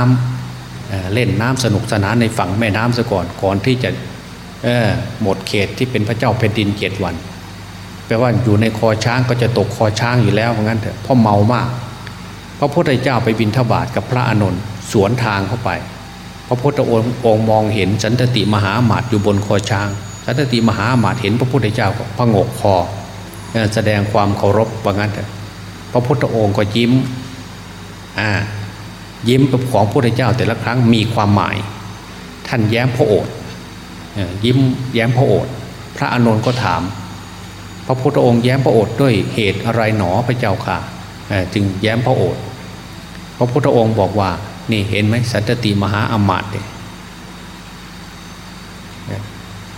ำเล่นน้ำสนุกสนานในฝั่งแม่น้ำซะก่อนก่อนที่จะหมดเขตที่เป็นพระเจ้าแผ่นดินเจ็ดวัน แปลว่าอยู่ในคอช้างก็จะตกคอช้างอยู่แล้วเพราะงั้นเถอะเพราะเมามาก พระพุทธเจ้าไปบินทบาทกับพระอานนท์สวนทางเข้าไป พระพุทธองค์มองเห็นสันตติมหาหมาดอยู่บนคอช้าง สันตติมหาหมาดเห็นพระพุทธเจ้าก็พงกคอแสดงความเคารพว่างั้นเถอะพระพุทธองค์ก็ยิ้มอ่ายิ้มของพระพุทธเจ้าแต่ละครั้งมีความหมาย ท่านแย้มพระโอษฐ์ยิ้มแย้มพระโอษฐ์พระอานนท์ก็ถาม พระพุทธองค์แย้มพระโอษฐ์ด้วยเหตุอะไรหนอพระเจ้าค่ะจึงแย้มพระโอษฐ์พระพุทธองค์บอกว่า นี่เห็นไหมสันตติมหาอมาตย์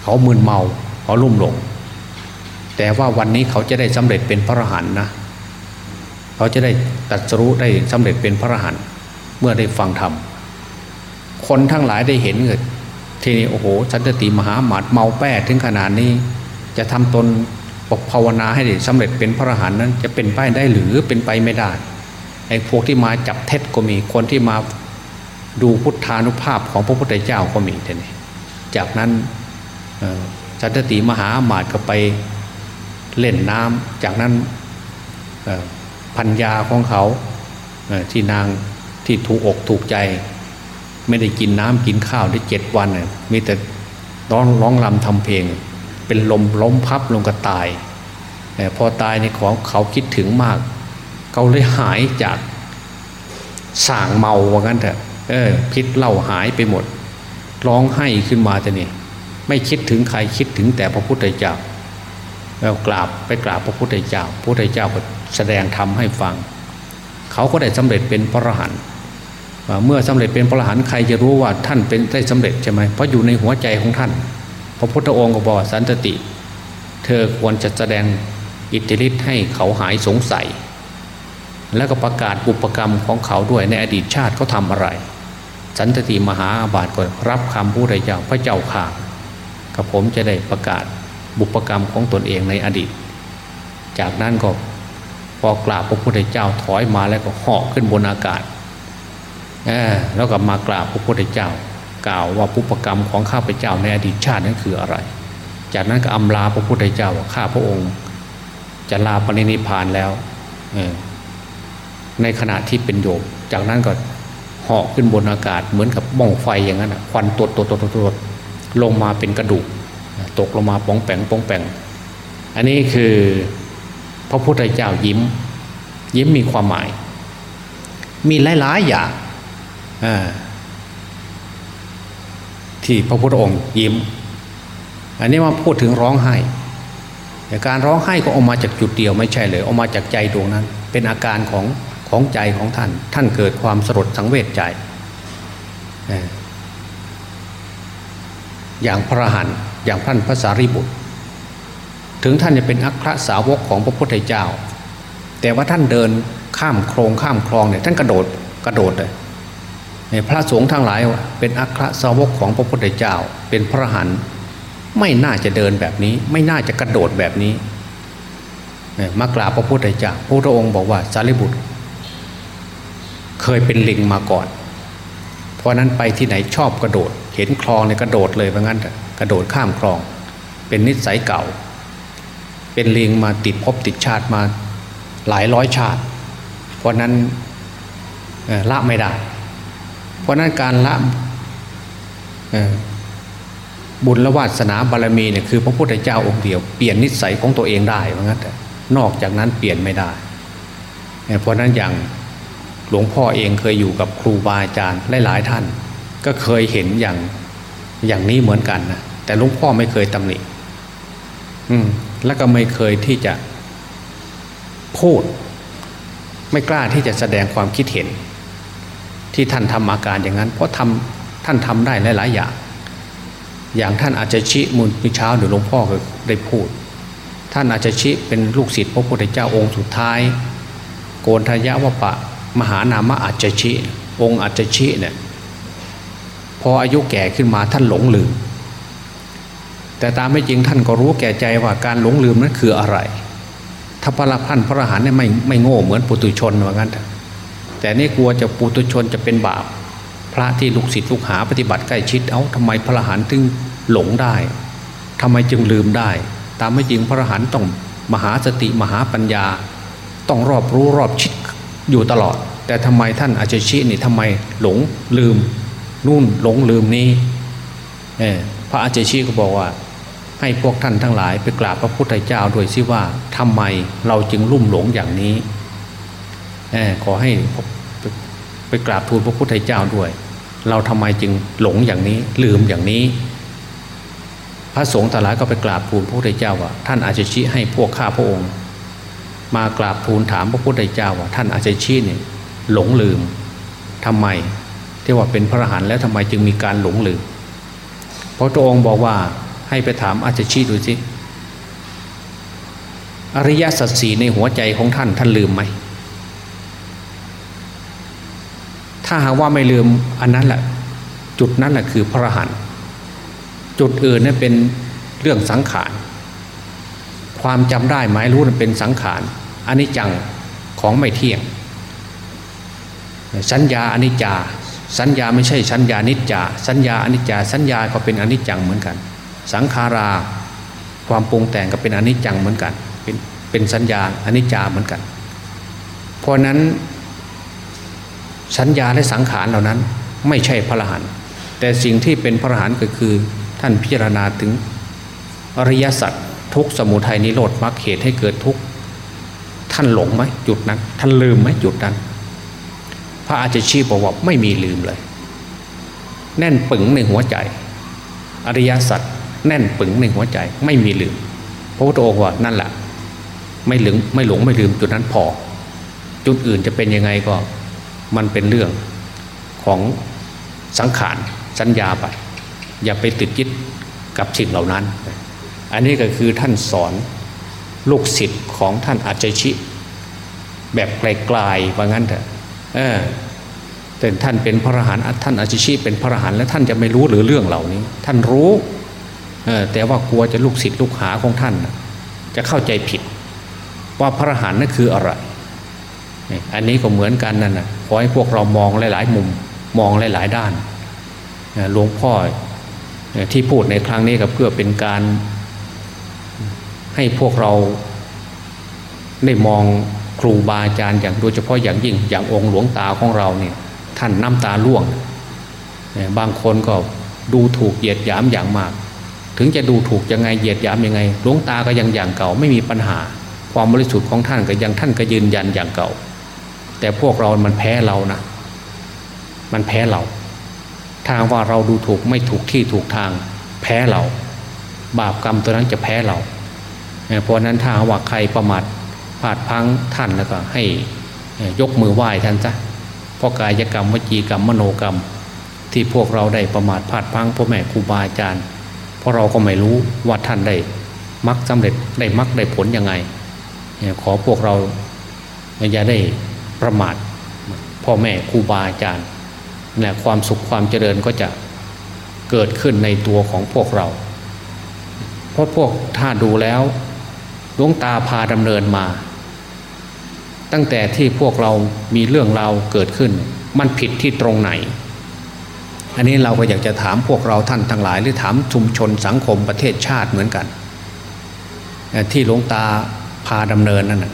เขามึนเมาเขาลุ่มหลง แต่ว่าวันนี้เขาจะได้สำเร็จเป็นพระอรหันต์นะเขาจะได้ตัดสู้ได้สำเร็จเป็นพระอรหันต์เมื่อได้ฟังธรรมคนทั้งหลายได้เห็นเกิดทีนี้โอ้โหสันตติมหาหมาดเมาแป้ถึงขนาดนี้ จะทำตน กภาวนาให้ได้สำเร็จเป็นพระอรหันต์นั้นจะเป็นไปได้หรือเป็นไปไม่ได้ไอ้พวกที่มาจับเท็จก็มีคนที่มาดูพุทธานุภาพของพระพุทธเจ้าก็มีทีนี้จากนั้นสันตติมหาหมาดก็ไปเล่นน้ำจากนั้นพัญญาของเขาที่นางที่ถูกอกถูกใจ ไม่ได้กินน้ำกินข้าวได้เจ็ดวันมีแต่ร้องร้องรำทำเพลง เป็นลมล้มพับลงกระตาย พอตายในของเขาคิดถึงมาก เขาเลยหายจากส่างเมาว่างั้นเถอะเออพิษเหล้าหายไปหมด ร้องไห้ขึ้นมาจะนี่ไม่คิดถึงใครคิดถึงแต่พระพุทธเจ้าแล้วกราบไปกราบพระพุทธเจ้าพระพุทธเจ้าก็แสดงธรรมให้ฟัง เขาก็ได้สำเร็จเป็นพระอรหันต์เมื่อสำเร็จเป็นพระอรหันต์ใครจะรู้ว่าท่านเป็นได้สำเร็จใช่ไหมเพราะอยู่ในหัวใจของท่าน พระพุทธองค์ก็บอกสันติ เธอควรจะแสดง อิทธิฤทธิ์ให้เขาหายสงสัย แล้วก็ประกาศบุปกรรมของเขาด้วยในอดีตชาติเขาทาอะไร สันตติมหาอาบาทก็รับคำพูดใดเจ้าพระเจ้าข่ากับผมจะได้ประกาศบุปกรรมของตนเองในอดีต จากนั้นก็พอกราบพระพุทธเจ้าถอยมาแล้วก็เหาะขึ้นบนอากาศแล้วก็มากราบพระพุทธเจ้า กล่าวว่าบุปกรรมของข้าพเจ้าในอดีตชาตินั้นคืออะไร จากนั้นก็อำลาพระพุทธเจ้าว่าข้าพระองค์ จะลาปรินิพานแล้วในขณะที่เป็นโยมจากนั้นก็เหาะขึ้นบนอากาศเหมือนกับบ้องไฟอย่างนั้นควันตดตดตดตดลงมาเป็นกระดูก ตกลงมาป้องแปงป้องแปงอันนี้คือพระพุทธเจ้ายิ้ม ยิ้มมีความหมาย มีหลายๆอย่างที่พระพุทธองค์ยิ้ม อันนี้มาพูดถึงร้องไห้ แต่การร้องไห้ก็ออกมาจากจุดเดียวไม่ใช่เลยออกมาจากใจดวงนั้น เป็นอาการของของใจของท่าน ท่านเกิดความสลดสังเวชใจ อย่างพระหันอย่างท่านพระสารีบุตร ถึงท่านจะเป็นอัครสาวกของพระพุทธเจ้า แต่ว่าท่านเดินข้ามโครงข้ามคลองเนี่ยท่านกระโดดกระโดดเลยพระสงฆ์ทั้งหลายเป็นอัครสาวกของพระพุทธเจ้า เป็นพระหัน ไม่น่าจะเดินแบบนี้ ไม่น่าจะกระโดดแบบนี้มากราบพระพุทธเจ้าพระพุทธองค์บอกว่าสารีบุตร เคยเป็นลิงมาก่อน เพราะนั้นไปที่ไหนชอบกระโดด เห็นคลองเนี่ยกระโดดเลยเพราะงั้นกระโดดข้ามคลอง เป็นนิสัยเก่า เป็นลิงมาติดพบติดชาติมาหลายร้อยชาติ เพราะนั้นละไม่ได้ เพราะนั้นการละ บุญละวาสนาบารมีเนี่ยคือพระพุทธเจ้าองค์เดียวเปลี่ยนนิสัยของตัวเองได้เพราะงั้นนอกจากนั้นเปลี่ยนไม่ได้เพราะนั้นอย่างหลวงพ่อเองเคยอยู่กับครูบาอาจารย์หลายๆท่าน ก็เคยเห็นอย่างอย่างนี้เหมือนกันนะแต่หลวงพ่อไม่เคยตำหนิอืมแล้วก็ไม่เคยที่จะพูด ไม่กล้าที่จะแสดงความคิดเห็น ที่ท่านทำอาการอย่างนั้น เพราะทำท่านทำได้หลาย ๆ อย่าง อย่างท่านอาจจะชี้มูลมิเช้าหรือหลวงพ่อก็ได้พูด ท่านอาจจะชี้เป็นลูกศิษย์พระพุทธเจ้าองค์สุดท้าย โกนทยะวะปะ มหานามะอาจจะชี้องค์อาจจะชี้เนี่ยพออายุแก่ขึ้นมาท่านหลงลืม แต่ตามไม่จริงท่านก็รู้แก่ใจว่าการหลงลืมนั้นคืออะไร ถ้าพระพันพระรหันเนี่ยไม่ไม่โง่เหมือนปุตุชนว่างั้นแต่นี่กลัวจะปุตุชนจะเป็นบาป พระที่ลูกศิษย์ลูกหาปฏิบัติใกล้ชิดเอา้าทำไมพระรหันต์ถึงหลงได้ทำไมจึงลืมได้ ตามไม่จริงพระรหันต์ต้องมหาสติมหาปัญญา ต้องรอบรู้รอบชิดอยู่ตลอด แต่ทำไมท่านอาจจะชี้นี่ทำไมหลงลืม นู่นหลงลืมนี้พระอาจารย์ชีก็บอกว่า ให้พวกท่านทั้งหลายไปกราบพระพุทธเจ้าโดยซิว่าทำไมเราจึงลุ่มหลงอย่างนี้เออขอให้ไปกราบทูลพระพุทธเจ้าด้วย เราทำไมจึงหลงอย่างนี้ลืมอย่างนี้ พระสงฆ์แต่หลายก็ไปกราบทูลพระพุทธเจ้าว่าท่านอาจจะชี้ให้พวกข้าพระองค์ มากราบทูลถามพระพุทธเจ้าว่าท่านอาจจะชี้เนี่ยหลงลืมทำไมที่ว่าเป็นพระอรหันต์แล้วทำไมจึงมีการหลงลืมพระองค์บอกว่าให้ไปถามอาจจะชี้ดูสิอริยสัจสีในหัวใจของท่านท่านลืมไหม ถ้าหากว่าไม่ลืมอันนั้นแหละจุดนั้นแหละคือพระหันจุดอื่นนั่นเป็นเรื่องสังขารความจำได้หมายรู้นั่นเป็นสังขารอันนี้จังของไม่เที่ยง สัญญาอนิจจา สัญญาไม่ใช่สัญญานิจจา สัญญาอนิจจา สัญญาก็เป็นอนิจจังเหมือนกัน สังขารา ความปรุงแต่งก็เป็นอนิจจังเหมือนกัน เป็นเป็นสัญญาอนิจจาเหมือนกัน เพราะนั้น สัญญาและสังขารเหล่านั้นไม่ใช่พระอรหันต์แต่สิ่งที่เป็นพระอรหันต์ก็คือท่านพิจารณาถึงอริยสัจทุกสมุทัยนิโรธมรรคเหตุให้เกิดทุกท่านหลงไหมจุดนั้น ท่านลืมไหมจุดนั้น พระอาจารย์ชีบอกว่าไม่มีลืมเลย แน่นปึงในหัวใจ อริยสัจแน่นปึงในหัวใจ ไม่มีลืมพระพุทธองค์ว่านั่นแหละไม่หลงไม่หลงไม่ลืมจุดนั้นพอ จุดอื่นจะเป็นยังไงก็ มันเป็นเรื่องของสังขารสัญญาไป อย่าไปติดยึดกับสิ่งเหล่านั้น อันนี้ก็คือท่านสอนลูกศิษย์ของท่านอาจารย์ชิ แบบไกลๆว่างั้นเถอะเออแต่ท่านเป็นพระอรหันต์ท่านอาจารย์ชิเป็นพระอรหันต์แล้วท่านจะไม่รู้หรือเรื่องเหล่านี้ ท่านรู้เออแต่ว่ากลัวจะลูกศิษย์ลูกหาของท่าน จะเข้าใจผิด ว่าพระอรหันต์นั่นคืออะไร อันนี้ก็เหมือนกันนั่นนะขอให้พวกเรามองหลาย ๆ มุมมองหลาย ๆ ด้านหลวงพ่อที่พูดในครั้งนี้ก็เพื่อเป็นการ ให้พวกเราได้มองครูบาอาจารย์อย่างโดยเฉพาะอย่างยิ่งอย่างองค์หลวงตาของเราเนี่ยท่านน้ำตาล่วง บางคนก็ดูถูกเหยียดหยามอย่างมาก ถึงจะดูถูกยังไงเหยียดหยามยังไงหลวงตาก็ยังอย่างเก่าไม่มีปัญหา ความบริสุทธิ์ของท่านก็ยังท่านก็ยืนยันอย่างเก่า แต่พวกเรามันแพ้เรานะ มันแพ้เรา ทางว่าเราดูถูกไม่ถูกที่ถูกทาง แพ้เรา บาปกรรมตัวนั้นจะแพ้เรา เพราะนั้นถ้าว่าใครประมาทพลาดพังท่านแล้วก็ให้ยกมือไหว้ท่านซะเพราะกายกรรมวจีกรรมมโนกรรม ที่พวกเราได้ประมาทพลาดพังพ่อแม่ครูบาอาจารย์ เพราะเราก็ไม่รู้ว่าท่านได้มักสำเร็จได้มักได้ผลยังไง ขอพวกเราอย่าได้ ประมาทพ่อแม่ครูบาอาจารย์นะความสุขความเจริญก็จะเกิดขึ้นในตัวของพวกเรา เพราะพวกถ้าดูแล้วดวงตาพาดำเนินมา ตั้งแต่ที่พวกเรามีเรื่องราวเกิดขึ้น มันผิดที่ตรงไหน อันนี้เราก็อยากจะถามพวกเราท่านทั้งหลาย หรือถามชุมชนสังคมประเทศชาติเหมือนกัน ที่หลวงตาพาดำเนินนั่นนะ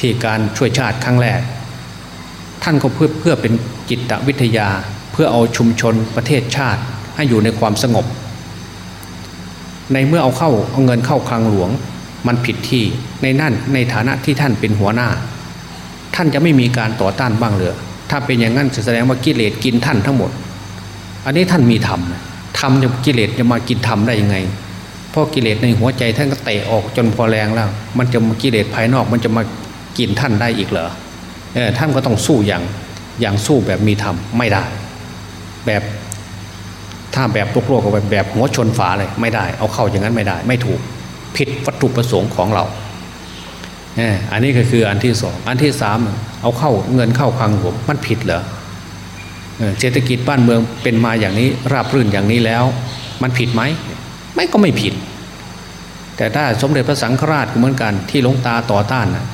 ที่การช่วยชาติครั้งแรก ท่านก็เพื่อเพื่อเป็นจิตวิทยาเพื่อเอาชุมชนประเทศชาติให้อยู่ในความสงบ ในเมื่อเอาเข้าเอาเงินเข้าคลังหลวง มันผิดที่ในนั่นในฐานะที่ท่านเป็นหัวหน้า ท่านจะไม่มีการต่อต้านบ้างเลยถ้าเป็นอย่างนั้นแสดงว่ากิเลสกินท่านทั้งหมด อันนี้ท่านมีธรรมธรรมจะกิเลสจะมากินธรรมได้ยังไงเพราะกิเลสในหัวใจท่านก็เตะออกจนพอแรงแล้ว มันจะมากิเลสภายนอกมันจะมา กินท่านได้อีกเหรอเออท่านก็ต้องสู้อย่างอย่างสู้แบบมีธรรมไม่ได้ แบบถ้าแบบโลกโลกกับแบบหัวชนฝาเลยไม่ได้ เอาเข้าอย่างนั้นไม่ได้ ไม่ถูกผิดวัตถุประสงค์ของเราเอออันนี้ก็คืออันที่สองอันที่สามเอาเข้าเงินเข้าคลังหลวงมันผิดเหรอเศรษฐกิจบ้านเมืองเป็นมาอย่างนี้ราบรื่นอย่างนี้แล้ว มันผิดไหมไม่ก็ไม่ผิด แต่ถ้าสมเด็จพระสังฆราชก็เหมือนกันที่หลวงตาต่อต้านนะ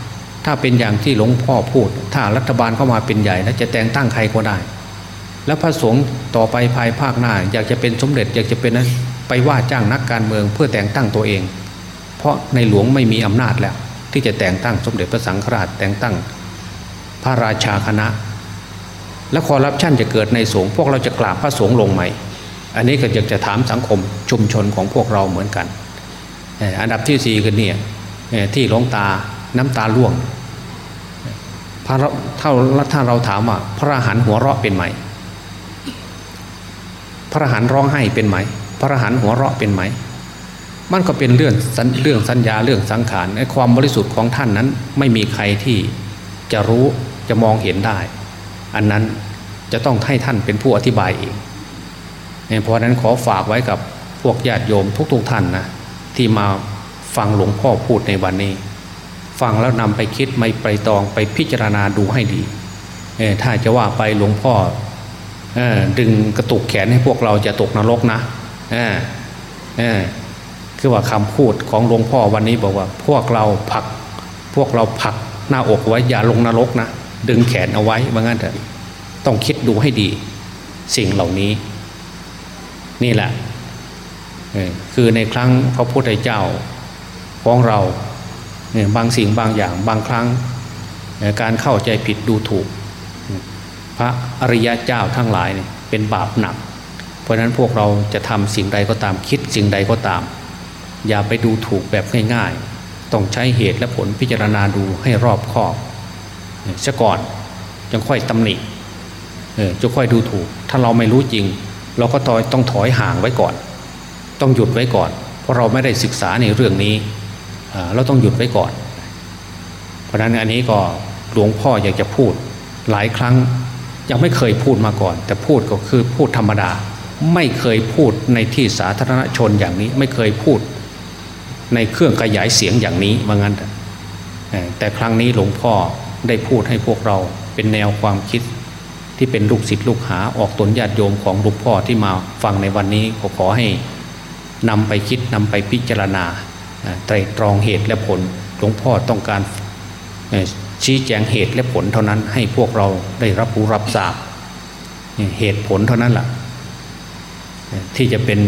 ถ้าเป็นอย่างที่หลวงพ่อพูด ถ้ารัฐบาลเข้ามาเป็นใหญ่แล้วจะแต่งตั้งใครก็ได้ แล้วพระสงฆ์ต่อไปภายภาคหน้า อยากจะเป็นสมเด็จอยากจะเป็นนั้นไปว่าจ้างนักการเมืองเพื่อแต่งตั้งตัวเอง เพราะในหลวงไม่มีอำนาจแล้ว ที่จะแต่งตั้งสมเด็จพระสังฆราชแต่งตั้ง พระราชาคณะ และคอร์รัปชันจะเกิดในสงฆ์พวกเราจะกราบพระสงฆ์ลงไหม อันนี้ก็อยากจะถามสังคมชุมชนของพวกเราเหมือนกัน อันดับที่สี่คือเนี่ยที่หลวงตาน้ำตาล่วง พระถ้าถ้าเราถามว่าพระอรหันต์หัวเราะเป็นไหม พระอรหันต์ร้องไห้เป็นไหม พระอรหันต์หัวเราะเป็นไหม มันก็เป็นเรื่องเรื่องสัญญาเรื่องสังขารไอ้ความบริสุทธิ์ของท่านนั้น ไม่มีใครที่จะรู้จะมองเห็นได้ อันนั้นจะต้องให้ท่านเป็นผู้อธิบายเองเพราะนั้นขอฝากไว้กับพวกญาติโยมทุกๆท่านนะที่มาฟังหลวงพ่อพูดในวันนี้ ฟังแล้วนำไปคิดไม่ไปตองไปพิจารณาดูให้ดีถ้าจะว่าไปหลวงพ่อดึงกระตุกแขนให้พวกเราจะตกนรกนะคือว่าคำพูดของหลวงพ่อวันนี้บอกว่า พวกเราผัก พวกเราผักหน้าอกไว้อย่าลงนรกนะดึงแขนเอาไว้ว่างั้นเถอะต้องคิดดูให้ดี สิ่งเหล่านี้ นี่แหละคือในครั้งพระพุทธเจ้าของเรา บางสิ่งบางอย่างบางครั้งการเข้าใจผิดดูถูก พระอริยะเจ้าทั้งหลายเป็นบาปหนัก เพราะนั้นพวกเราจะทำสิ่งใดก็ตามคิดสิ่งใดก็ตาม อย่าไปดูถูกแบบง่ายๆ ต้องใช้เหตุและผลพิจารณาดูให้รอบคอบซะก่อนจึงค่อยตำหนิจะค่อยดูถูก ถ้าเราไม่รู้จริง เราก็ต้องถอยห่างไว้ก่อน ต้องหยุดไว้ก่อน เพราะเราไม่ได้ศึกษาในเรื่องนี้ เราต้องหยุดไว้ก่อน เพราะนั้นอันนี้ก็หลวงพ่ออยากจะพูดหลายครั้งยังไม่เคยพูดมาก่อน แต่พูดก็คือพูดธรรมดา ไม่เคยพูดในที่สาธารณชนอย่างนี้ ไม่เคยพูด ในเครื่องขยายเสียงอย่างนี้ว่างั้นแต่ครั้งนี้หลวงพ่อได้พูดให้พวกเราเป็นแนวความคิดที่เป็นลูกศิษย์ลูกหาออกตนญาติโยมของหลวงพ่อที่มาฟังในวันนี้ขอขอให้นำไปคิดนำไปพิจารณา ไตรตรองเหตุและผลหลวงพ่อต้องการชี้แจงเหตุและผลเท่านั้นให้พวกเราได้รับรู้รับทราบเหตุผลเท่านั้นแหละที่จะเป็น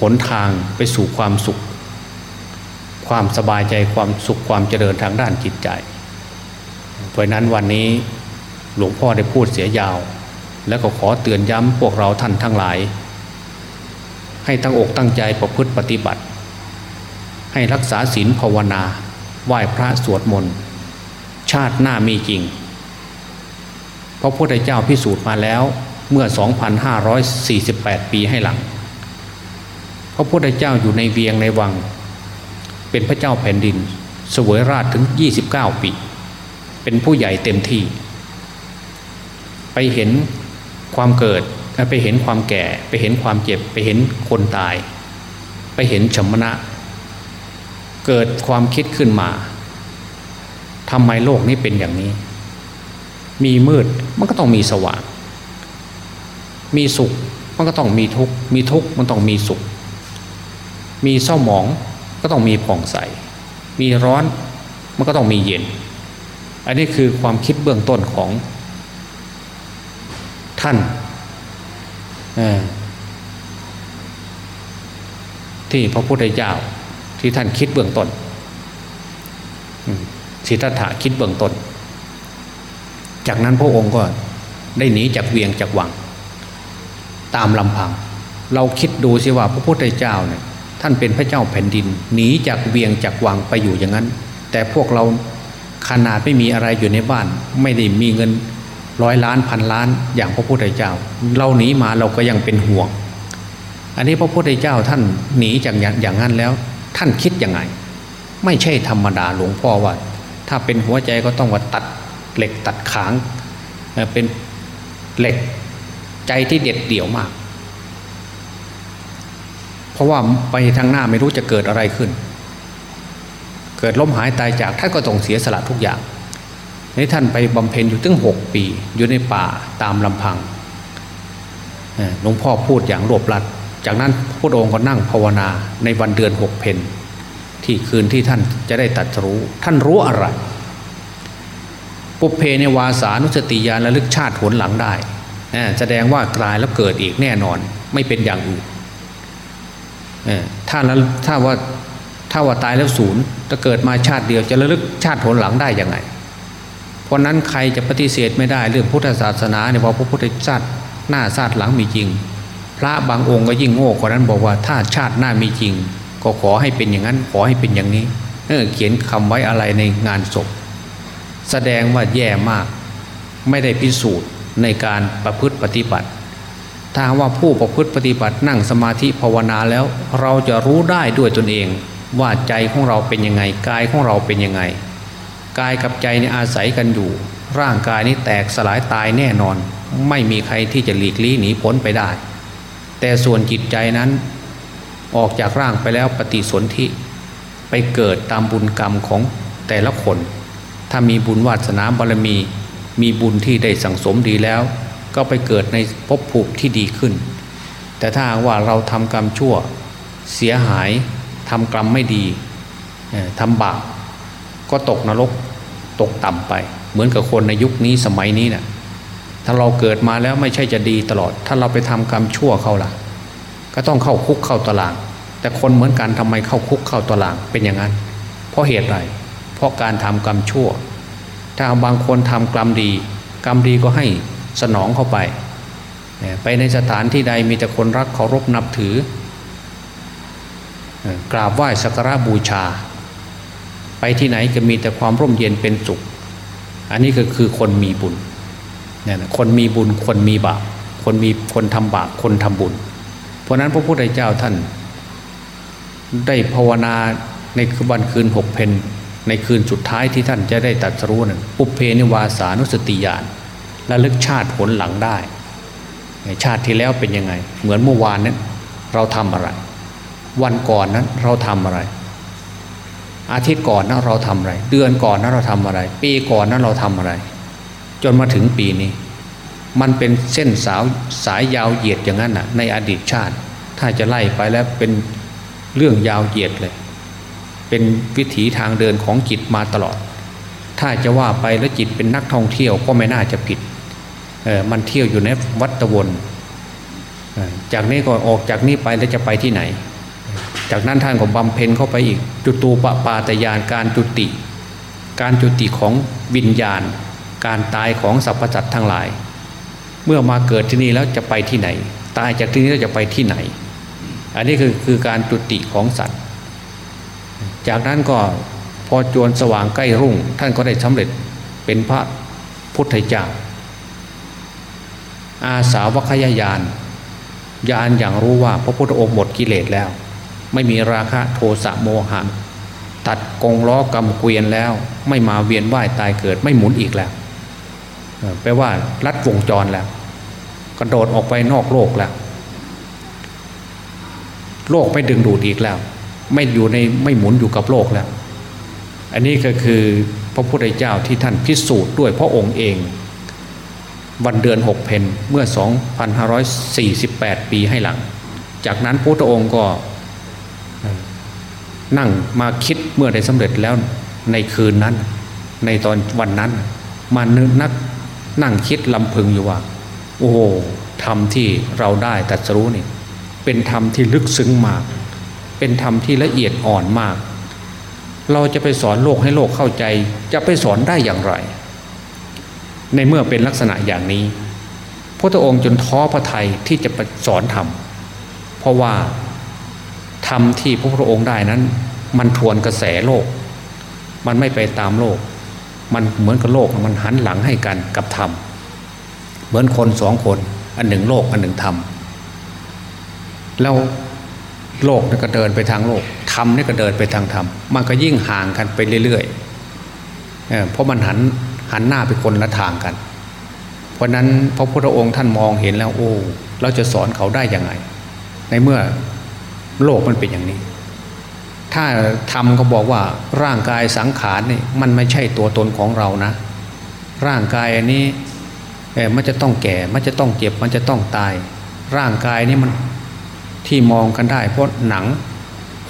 หนทางไปสู่ความสุข ความสบายใจความสุขความเจริญทางด้านจิตใจ เพราะนั้นวันนี้หลวงพ่อได้พูดเสียยาว แล้วก็ขอเตือนย้ำพวกเราท่านทั้งหลาย ให้ตั้งอกตั้งใจประพฤติปฏิบัติ ให้รักษาศีลภาวนา ไหว้พระสวดมนต์ชาติหน้ามีจริง เพราะพระพุทธเจ้าพิสูจน์มาแล้วเมื่อ 2,548 ปีให้หลัง พระพุทธเจ้าอยู่ในเวียงในวัง เป็นพระเจ้าแผ่นดิน สวยราชถึง 29 ปี เป็นผู้ใหญ่เต็มที่ ไปเห็นความเกิด ไปเห็นความแก่ ไปเห็นความเจ็บ ไปเห็นคนตาย ไปเห็นชมณะ เกิดความคิดขึ้นมาทำไมโลกนี้เป็นอย่างนี้ มีมืดมันก็ต้องมีสว่าง มีสุขมันก็ต้องมีทุกข์ มีทุกข์มันต้องมีสุข มีเศร้าหมองก็ต้องมีผ่องใส มีร้อนมันก็ต้องมีเย็น อันนี้คือความคิดเบื้องต้นของท่านที่พระพุทธเจ้า ที่ท่านคิดเบื้องต้นสิทธัตถะคิดเบื้องต้น จากนั้นพระองค์ก็ได้หนีจากเวียงจากวัง ตามลำพัง เราคิดดูสิว่าพระพุทธเจ้าเนี่ยท่านเป็นพระเจ้าแผ่นดินหนีจากเวียงจากวังไปอยู่อย่างนั้น แต่พวกเราขนาดไม่มีอะไรอยู่ในบ้าน ไม่ได้มีเงินร้อยล้านพันล้านอย่างพระพุทธเจ้า เราหนีมาเราก็ยังเป็นห่วง อันนี้พระพุทธเจ้าท่านหนีจากอย่างนั้นแล้ว ท่านคิดยังไง ไม่ใช่ธรรมดาหลวงพ่อว่า ถ้าเป็นหัวใจก็ต้องว่าตัดเหล็กตัดขางเป็นเหล็กใจที่เด็ดเดี่ยวมาก เพราะว่าไปทางหน้าไม่รู้จะเกิดอะไรขึ้น เกิดล้มหายตายจากท่านก็ต้องเสียสละทุกอย่างนี่ท่านไปบำเพ็ญอยู่ตั้งหกปี อยู่ในป่าตามลำพังหลวงพ่อพูดอย่างรวบรัด จากนั้นพระองค์ก็นั่งภาวนาในวันเดือนหกเพนที่คืนที่ท่านจะได้ตัดรู้ ท่านรู้อะไร ปุเพในวาสานุสติญาณระลึกชาติผลหลังได้แสดงว่าตายแล้วเกิดอีกแน่นอนไม่เป็นอย่างอื่นถ้าแล้วถ้าว่าถ้าว่าตายแล้วศูนย์จะเกิดมาชาติเดียวจะระลึกชาติผลหลังได้ยังไง เพราะนั้นใครจะปฏิเสธไม่ได้เรื่องพุทธศาสนาเนี่ยว่าพระพุทธชาติหน้าชาติหลังมีจริง ระบางองค์ก็ยิ่งโง่กว่านั้นบอกว่าถ้าชาติหน้ามีจริง ก็ขอให้เป็นอย่างนั้นขอให้เป็นอย่างนี้เออเขียนคำไว้อะไรในงานศพ แสดงว่าแย่มาก ไม่ได้พิสูจน์ในการประพฤติปฏิบัติ ถ้าว่าผู้ประพฤติปฏิบัตินั่งสมาธิภาวนาแล้ว เราจะรู้ได้ด้วยตนเอง ว่าใจของเราเป็นยังไงกายของเราเป็นยังไงกายกับใจนี่อาศัยกันอยู่ ร่างกายนี้แตกสลายตายแน่นอน ไม่มีใครที่จะหลีกลี่หนีพ้นไปได้ แต่ส่วนจิตใจนั้นออกจากร่างไปแล้วปฏิสนธิไปเกิดตามบุญกรรมของแต่ละคน ถ้ามีบุญวาสนาบารมี มีบุญที่ได้สั่งสมดีแล้ว ก็ไปเกิดในภพภูมิที่ดีขึ้น แต่ถ้าว่าเราทำกรรมชั่วเสียหายทำกรรมไม่ดีทำบาปก็ตกนรกตกต่ำไป เหมือนกับคนในยุคนี้สมัยนี้เนะี่ย ถ้าเราเกิดมาแล้วไม่ใช่จะดีตลอด ถ้าเราไปทำกรรมชั่วเขาล่ะ ก็ต้องเข้าคุกเข้าตาราง แต่คนเหมือนกันทำไมเข้าคุกเข้าตารางเป็นอย่างนั้น เพราะเหตุไร เพราะการทำกรรมชั่ว ถ้าบางคนทำกรรมดี กรรมดีก็ให้สนองเข้าไป ไปในสถานที่ใดมีแต่คนรักเคารพนับถือ กราบไหว้สักการะบูชา ไปที่ไหนก็มีแต่ความร่มเย็นเป็นสุข อันนี้ก็คือคนมีบุญ เนี่ยคนมีบุญคนมีบาปคนมีคนทำบาปคนทำบุญ เพราะนั้นพระพุทธเจ้าท่าน ได้ภาวนาในคืนวันคืนหกเพนในคืนสุดท้ายที่ท่านจะได้ตัดสู้นั้นปุเพนิวาสานุสติญาณระลึกชาติผลหลังได้ ชาติที่แล้วเป็นยังไง เหมือนเมื่อวานนั้นเราทำอะไร วันก่อนนั้นเราทำอะไร อาทิตย์ก่อนนั้นเราทำอะไร เดือนก่อนนั้นเราทำอะไร ปีก่อนนั้นเราทำอะไร จนมาถึงปีนี้ มันเป็นเส้นสาวสายยาวเหยียดอย่างนั้นน่ะ ในอดีตชาติ ถ้าจะไล่ไปแล้วเป็นเรื่องยาวเหยียดเลย เป็นวิถีทางเดินของจิตมาตลอด ถ้าจะว่าไปแล้วจิตเป็นนักท่องเที่ยวก็ไม่น่าจะผิดเออมันเที่ยวอยู่ในวัฏวนจากนี้ก็ออกจากนี้ไปแล้วจะไปที่ไหน จากนั้นท่านก็บำเพ็ญเข้าไปอีก จุตูปปาตยานการจุติ การจุติของวิญญาณ การตายของสรรพสัตว์ทั้งหลาย เมื่อมาเกิดที่นี่แล้วจะไปที่ไหน ตายจากที่นี้แล้วจะไปที่ไหน อันนี้คือคือการจุติของสัตว์ จากนั้นก็พอจวนสว่างใกล้รุ่ง ท่านก็ได้สำเร็จเป็นพระพุทธเจ้า อาสาวคยายานยานอย่างรู้ว่าพระพุทธองค์หมดกิเลสแล้ว ไม่มีราคะโทสะโมหะตัดกงล้อกำเกวียนแล้ว ไม่มาเวียนว่ายตายเกิดไม่หมุนอีกแล้ว แปลว่ารัดวงจรแล้ว กระโดดออกไปนอกโลกแล้ว โลกไม่ดึงดูดอีกแล้ว ไม่อยู่ในไม่หมุนอยู่กับโลกแล้ว อันนี้ก็คือพระพุทธเจ้าที่ท่านพิสูจน์ด้วยพระองค์เอง วันเดือนหกเพนเมื่อ 2548 ปีให้หลัง จากนั้นพระองค์ก็นั่งมาคิดเมื่อได้สำเร็จแล้วในคืนนั้น ในตอนวันนั้น มานึกนัก นั่งคิดลำพึงอยู่ว่า โอ้ธรรมที่เราได้ตัดสู้นี่เป็นธรรมที่ลึกซึ้งมาก เป็นธรรมที่ละเอียดอ่อนมาก เราจะไปสอนโลกให้โลกเข้าใจ จะไปสอนได้อย่างไร ในเมื่อเป็นลักษณะอย่างนี้พระองค์จนท้อพระทัยที่จะสอนธรรมเพราะว่าธรรมที่พระพุทธองค์ได้นั้น มันทวนกระแสโลก มันไม่ไปตามโลก มันเหมือนกับโลกมันหันหลังให้กันกับธรรมเหมือนคนสองคน อันหนึ่งโลกอันหนึ่งธรรมแล้วโลกนี่ก็เดินไปทางโลกธรรมนี่ก็เดินไปทางธรรมมันก็ยิ่งห่างกันไปเรื่อยๆเพราะมันหันหันหน้าไปคนละทางกัน เพราะนั้นพระพุทธองค์ท่านมองเห็นแล้วโอ้เราจะสอนเขาได้ยังไง ในเมื่อโลกมันเป็นอย่างนี้ ถ้าทำเขาบอกว่าร่างกายสังขารนี่มันไม่ใช่ตัวตนของเรานะ ร่างกายอันนี้มันจะต้องแก่ มันจะต้องเจ็บ มันจะต้องตาย ร่างกายนี้มันที่มองกันได้ เพราะหนัง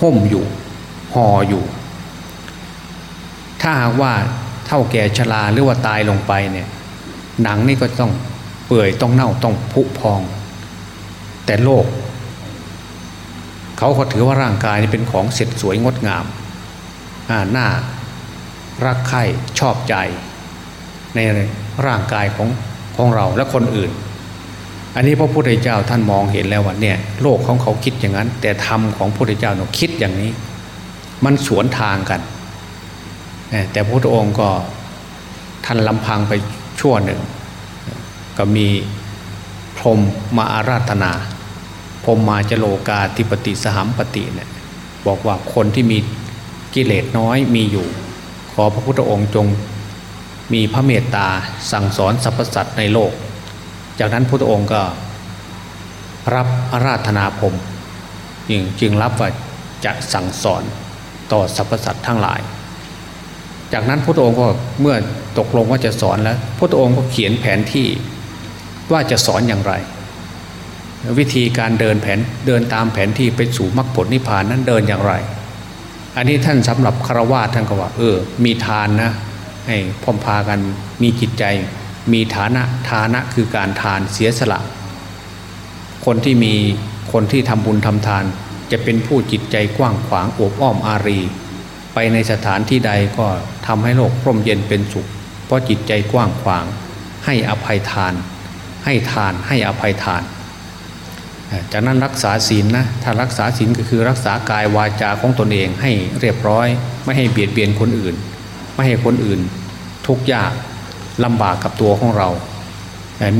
ห่มอยู่ห่ออยู่ ถ้าหากว่าเท่าแก่ชราหรือว่าตายลงไปเนี่ย หนังนี่ก็ต้องเปื่อยต้องเน่าต้องผุพอง แต่โลก เขาก็ถือว่าร่างกายนี่เป็นของเสร็จสวยงดงามหน้ารักใคร่ชอบใจ ในร่างกายของของเราและคนอื่น อันนี้พระพุทธเจ้าท่านมองเห็นแล้วว่าเนี่ยโลกของเขาคิดอย่างนั้น แต่ธรรมของพระพุทธเจ้าเนี่ยคิดอย่างนี้ มันสวนทางกัน แต่พระพุทธองค์ก็ท่านลำพังไปชั่วหนึ่ง ก็มีพรมมาอาราธนา พมมาจโลกาธิปติสหัมปติเนี่ยบอกว่าคนที่มีกิเลสน้อยมีอยู่ ขอพระพุทธองค์จงมีพระเมตตาสั่งสอนสรรพสัตว์ในโลก จากนั้นพระพุทธองค์ก็รับอาราธนาพรมจึงจึงรับว่าจะสั่งสอนต่อสรรพสัตว์ทั้งหลาย จากนั้นพระองค์ก็เมื่อตกลงว่าจะสอนแล้วพระองค์ก็เขียนแผนที่ว่าจะสอนอย่างไร วิธีการเดินแผนเดินตามแผนที่ไปสู่มรรคผลนิพพานนั้นเดินอย่างไร อันนี้ท่านสำหรับคารวะท่านก็ว่า เออ มีทานนะให้พอมพากันมีจิตใจ มีฐานะฐานะคือการทานเสียสละ คนที่มีคนที่ทำบุญทำทาน จะเป็นผู้จิตใจกว้างขวางอบอ้อมอารี ไปในสถานที่ใดก็ทำให้โลกร่มเย็นเป็นสุข เพราะจิตใจกว้างขวาง ให้อภัยทาน ให้ทานให้อภัยทาน จากนั้นรักษาศีลนะถ้ารักษาศีลก็คือรักษากายวาจาของตนเองให้เรียบร้อย ไม่ให้เบียดเบียนคนอื่น ไม่ให้คนอื่น ทุกข์ยากลำบากกับตัวของเรา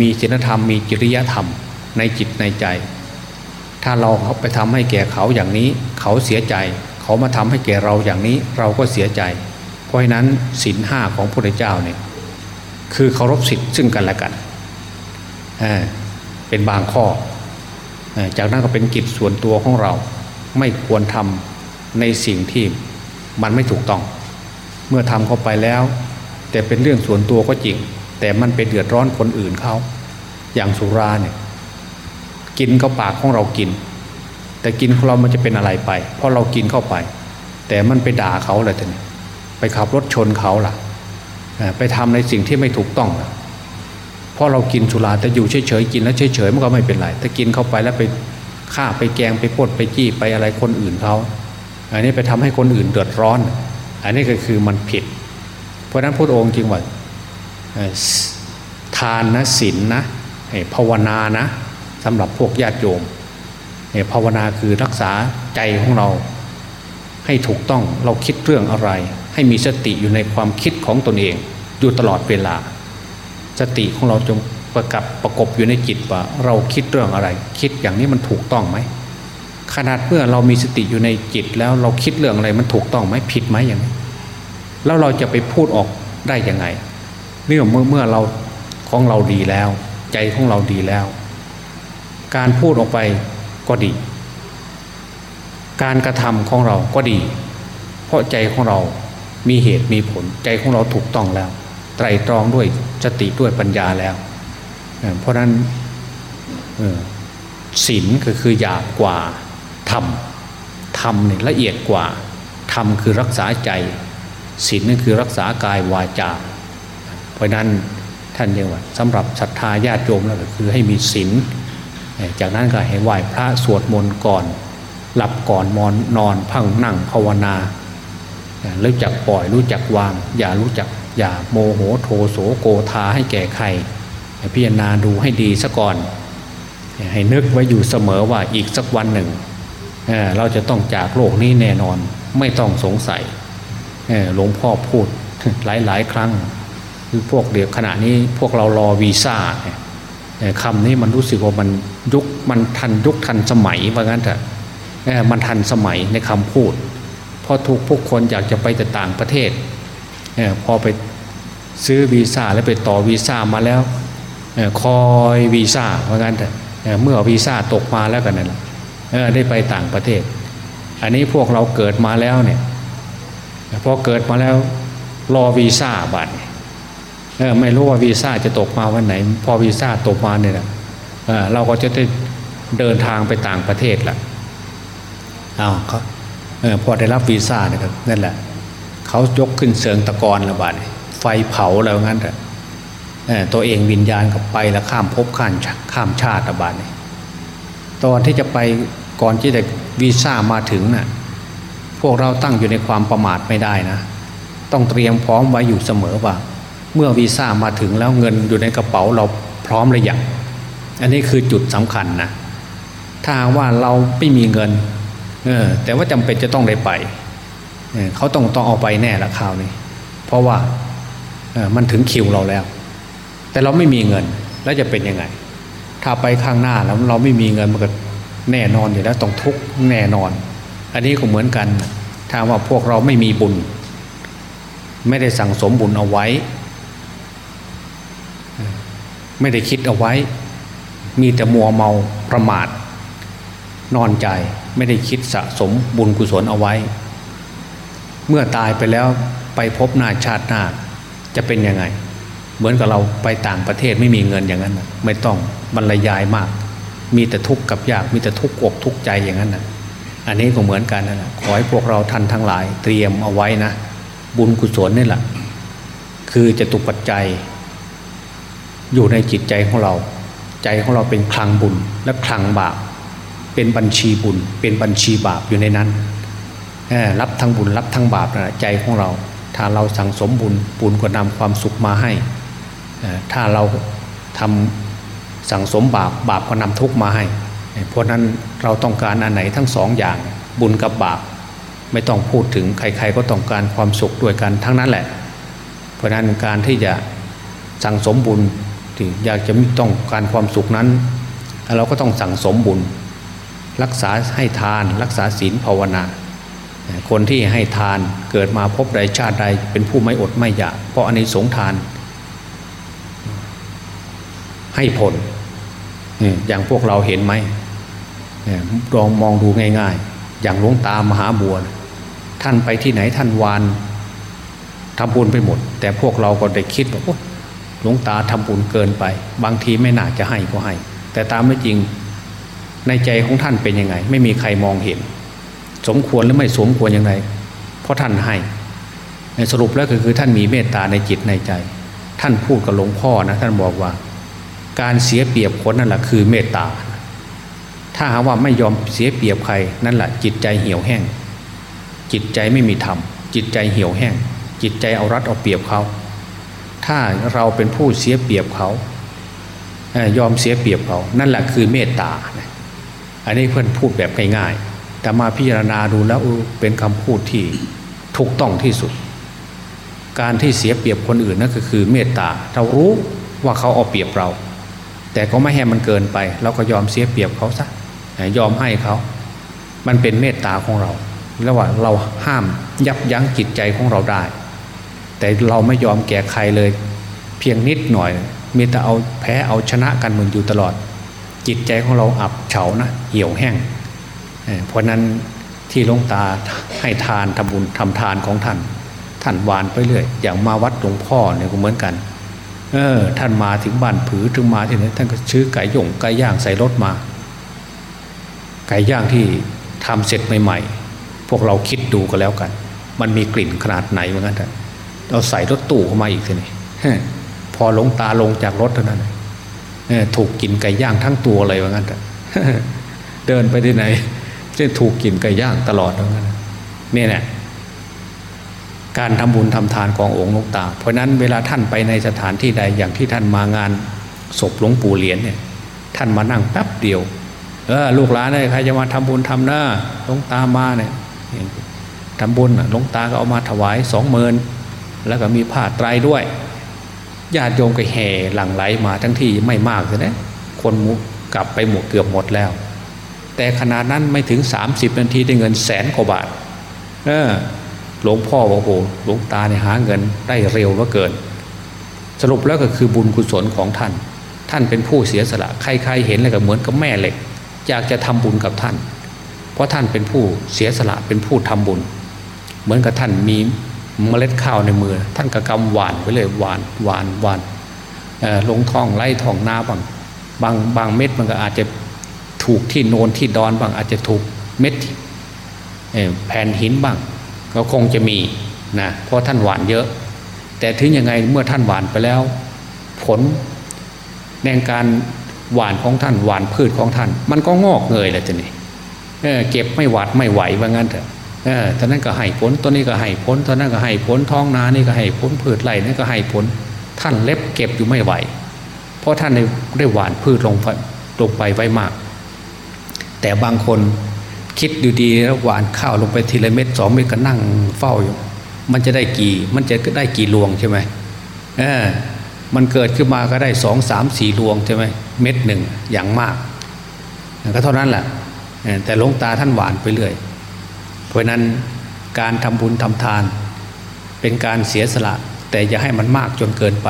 มีศีลธรรมมีจริยธรรมในจิตในใจ ถ้าเราไปทำให้แก่เขาอย่างนี้ เขาเสียใจ เขามาทำให้แก่เราอย่างนี้เราก็เสียใจ เพราะฉะนั้นศีลห้าของพระเจ้าเนี่ยคือเคารพสิทธิ์ซึ่งกันและกันเป็นบางข้อ จากนั้นก็เป็นกิจส่วนตัวของเราไม่ควรทำในสิ่งที่มันไม่ถูกต้อง เมื่อทำเข้าไปแล้ว แต่เป็นเรื่องส่วนตัวก็จริง แต่มันเป็นเดือดร้อนคนอื่นเขาอย่างสุราเนี่ยกินเข้าปากของเรากิน แต่กินของเรามันจะเป็นอะไรไป เพราะเรากินเข้าไป แต่มันไปด่าเขาเลยท่านไปขับรถชนเขาล่ะ ไปทำในสิ่งที่ไม่ถูกต้องล่ะ เพราะเรากินสุราแต่อยู่เฉยๆกินแล้วเฉยๆมันก็ไม่เป็นไรแต่กินเข้าไปแล้วไปฆ่าไปแกงไปปดไปจี้ไปอะไรคนอื่นเขาอันนี้ไปทำให้คนอื่นเดือดร้อน อันนี้ก็คือมันผิด เพราะนั้นพระองค์จึงว่าทานนะศีลนนะภาวนานะสำหรับพวกญาติโยมภาวนาคือรักษาใจของเรา ให้ถูกต้องเราคิดเรื่องอะไร ให้มีสติอยู่ในความคิดของตนเองอยู่ตลอดเวลา สติของเราจงประกับประกบอยู่ในจิตว่าเราคิดเรื่องอะไร คิดอย่างนี้มันถูกต้องไหมขนาดเมื่อเรามีสติอยู่ในจิตแล้วเราคิดเรื่องอะไรมันถูกต้องไหมผิดไหมอย่างนี้แล้วเราจะไปพูดออกได้ยังไงเมื่อเมื่อเราของเราดีแล้ว ใจของเราดีแล้ว การพูดออกไปก็ดี การกระทำของเราก็ดี เพราะใจของเรามีเหตุมีผลใจของเราถูกต้องแล้ว ไตรตรองด้วยสติด้วยปัญญาแล้ว เพราะนั้นศีลก็คือหยาบกว่าธรรมธรรมเนี่ยละเอียดกว่าธรรมคือรักษาใจศีลนั่นคือรักษากายวาจา เพราะนั้นท่านเรียังว่าสำหรับศรัทธาญาติโยมแล้วก็คือให้มีศีลจากนั้นก็ให้ไหว้พระสวดมนต์ก่อน หลับก่อนมอนนอนพังนั่งภาวนารู้จักปล่อยรู้จักวาง อย่ารู้จัก อย่าโมโหโทโสโกธาให้แก่ใครพิจารณาดูให้ดีซะก่อน ให้นึกไว้อยู่เสมอว่าอีกสักวันหนึ่งเราจะต้องจากโลกนี้แน่นอนไม่ต้องสงสัยหลวงพ่อพูดหลาย ๆ ครั้งคือพวกเดียวขณะนี้พวกเรารอวีซ่าคำนี้มันรู้สึกว่ามันยุคมันทันยุคทันสมัยว่างั้นเถอะมันทันสมัยในคำพูด เพราะทุกพวกคนอยากจะไปแต่ต่างประเทศ พอไปซื้อวีซ่าแล้วไปต่อวีซ่ามาแล้วคอยวีซ่าว่างั้นเถอะเมื่อวีซ่าตกมาแล้วกันนั่นได้ไปต่างประเทศ อันนี้พวกเราเกิดมาแล้วเนี่ยพอเกิดมาแล้วรอวีซ่าบัตรไม่รู้ว่าวีซ่าจะตกมาวันไหน พอวีซ่าตกมาเนี่ยเราก็จะได้เดินทางไปต่างประเทศละอ้าวเขาพอได้รับวีซ่านะครับนั่นแหละ เขายกขึ้นเสริงตะกอนระบาดไฟเผาแล้วงั้นแหละตัวเองวิญญาณกับไปแล้วข้ามภพข้ามข้ามชาติระบาดตอนที่จะไปก่อนที่จะวีซ่ามาถึงนะ่ะพวกเราตั้งอยู่ในความประมาทไม่ได้นะ ต้องเตรียมพร้อมไว้อยู่เสมอว่า เมื่อวีซ่ามาถึงแล้วเงินอยู่ในกระเป๋าเราพร้อมหรือยังอันนี้คือจุดสำคัญนะถ้าว่าเราไม่มีเงินเออแต่ว่าจำเป็นจะต้องได้ไป เขาต้องต้องเอาไปแน่ละคราวนี้ เพราะว่ามันถึงคิวเราแล้ว แต่เราไม่มีเงินแล้วจะเป็นยังไง ถ้าไปข้างหน้าแล้วเราไม่มีเงินมันก็แน่นอนอยู่แล้วต้องทุกแน่นอน อันนี้ก็เหมือนกันถ้าว่าพวกเราไม่มีบุญ ไม่ได้สั่งสมบุญเอาไว้ ไม่ได้คิดเอาไว้ มีแต่มัวเมาประมาท นอนใจไม่ได้คิดสะสมบุญกุศลเอาไว้ เมื่อตายไปแล้วไปพบหน้าชาติหน้าจะเป็นยังไง เหมือนกับเราไปต่างประเทศไม่มีเงินอย่างนั้นนะไม่ต้องบรรยายมาก มีแต่ทุกข์กับยากมีแต่ทุกข์อกทุกข์ใจอย่างนั้นนะอันนี้ก็เหมือนกันนะขอให้พวกเราท่านทั้งหลายเตรียมเอาไว้นะ บุญกุศลนี่แหละคือจะตุปัจจัย อยู่ในจิตใจของเรา ใจของเราเป็นคลังบุญและคลังบาปเป็นบัญชีบุญ เป็นบัญชีบาปอยู่ในนั้น รับทั้งบุญรับทั้งบาปนะใจของเรา ถ้าเราสั่งสมบุญบุญก็นำความสุขมาให้ ถ้าเราทำสั่งสมบาปบาปก็นำทุกมาให้ เพราะนั้นเราต้องการอันไหนทั้งสองอย่างบุญกับบาปไม่ต้องพูดถึงใคร ๆ ก็ต้องการความสุขด้วยกันทั้งนั้นแหละ เพราะนั้นการที่จะสั่งสมบุญที่อยากจะต้องการความสุขนั้น เราก็ต้องสั่งสมบุญ รักษาให้ทานรักษาศีลภาวนา คนที่ให้ทานเกิดมาพบใดชาติใดเป็นผู้ไม่อดไม่อยากเพราะอันนี้สงทาน ให้ผลอย่างพวกเราเห็นไหมลองมองดูง่าย ๆ อย่างหลวงตามหาบัวท่านไปที่ไหนท่านวานทำบุญไปหมด แต่พวกเราก็ได้คิดว่าหลวงตาทำบุญเกินไป บางทีไม่น่าจะให้ก็ให้ แต่ตามไม่จริงในใจของท่านเป็นยังไง ไม่มีใครมองเห็น สมควรหรือไม่สมควรอย่างไรเพราะท่านให้ในสรุปแล้วก็คือท่านมีเมตตาในจิตในใจ ท่านพูดกับหลวงพ่อนะท่านบอกว่า การเสียเปรียบคนนั่นแหละคือเมตตา ถ้าหาว่าไม่ยอมเสียเปรียบใครนั่นแหละจิตใจเหี่ยวแห้ง จิตใจไม่มีธรรมจิตใจเหี่ยวแห้ง จิตใจเอารัดเอาเปรียบเขา ถ้าเราเป็นผู้เสียเปรียบเขายอมเสียเปรียบเขานั่นแหละคือเมตตา อันนี้เพื่อนพูดแบบง่ายๆ แต่มาพิจารณาดูแล้วเป็นคำพูดที่ถูกต้องที่สุด การที่เสียเปรียบคนอื่นนั่นก็คือเมตตาเรารู้ว่าเขาเอาเปรียบเรา แต่ก็ไม่ให้มันเกินไป เราก็ยอมเสียเปรียบเขาซะยอมให้เขา มันเป็นเมตตาของเรา แล้วว่าเราห้ามยับยั้งจิตใจของเราได้ แต่เราไม่ยอมแก่ใครเลย เพียงนิดหน่อย มีแต่เอาแพ้เอาชนะกันมึงอยู่ตลอด จิตใจของเราอับเฉานะเหี่ยวแห้ง เพราะนั้นที่หลวงตาให้ทานทำบุญทำทานของท่าน ท่านวานไปเรื่อยอย่างมาวัดหลวงพ่อเนี่ยก็เหมือนกันเออท่านมาถึงบ้านผือถึงมาที่ไหนท่านก็ชื้อไก่ย่งไก่ย่างใส่รถมา ไก่ย่างที่ทำเสร็จใหม่ๆ พวกเราคิดดูก็แล้วกัน มันมีกลิ่นขนาดไหนเหมือนกันเราใส่รถตู้เข้ามาอีกทีนี่พอหลงตาลงจากรถเท่านั้นถูกกินไก่ย่างทั้งตัวเลยว่างั้นเดินไปที่ไหน จะถูกกินไก่ย่างตลอดว่างั้นนี่แหละการทำบุญทำทานขององค์หลวงตา เพราะนั้นเวลาท่านไปในสถานที่ใดอย่างที่ท่านมางานศพหลวงปู่เหรียญเนี่ย ท่านมานั่งแป๊บเดียว เออลูกหลานเนี่ยใครจะมาทำบุญทำหน้าหลวงตามาเนี่ยทำบุญหลวงตาก็เอามาถวายสองเมินแล้วก็มีผ้าไตรด้วยญาติโยมก็แห่หลั่งไหลมาทั้งที่ไม่มากเลยนะคนมุกลับไปหมดเกือบหมดแล้ว แต่ขนาดนั้นไม่ถึง 30 นาทีได้เงินแสนกว่าบาทเออหลวงพ่อบอกโอ้หลวงตาเนี่ยหาเงินได้เร็วเหลือเกิน สรุปแล้วก็คือบุญกุศลของท่าน ท่านเป็นผู้เสียสละ ใครๆเห็นแล้วก็เหมือนกับแม่เหล็ก อยากจะทำบุญกับท่าน เพราะท่านเป็นผู้เสียสละเป็นผู้ทำบุญ เหมือนกับท่านมีเมล็ดข้าวในมือ ท่านก็กำหวานไปเลยหวานหวานหวานลงท้องไล่ท้องนาบางบางบางเม็ดมันก็อาจจะ ถูกที่โนนที่ดอนบ้างอาจจะถูกเม็ดแผ่นหินบ้าง ก็คงจะมีนะเพราะท่านหวานเยอะ แต่ถึงยังไงเมื่อท่านหวานไปแล้ว ผลในการหวานของท่านหวานพืชของท่าน มันก็งอกเงยเลยทีนี้เเก็บไม่หวาดไม่ไหวว่างั้นเถอะเออตอนนั้นก็ให้ผลตัวนี้ก็ให้ผลตอนนั้นก็ให้ผลท้องนานี่ก็ให้ผลพืชไร่นี่ก็ให้ผลท่านเล็บเก็บอยู่ไม่ไหว เพราะท่านได้หวานพืชลงลงไปไว้มาก แต่บางคนคิดดูดีแล้วหวานข้าวลงไปทีละเม็ดสองเม็ดก็นั่งเฝ้าอยู่ มันจะได้กี่ มันจะได้กี่รวงใช่ไหมเออมันเกิดขึ้นมาก็ได้สองสามสี่ดวงใช่ไหมเม็ดหนึ่งอย่างมากก็เท่านั้นแหละแต่ลงตาท่านหวานไปเรื่อย เพราะนั้นการทำบุญทำทาน เป็นการเสียสละ แต่อย่าให้มันมากจนเกินไป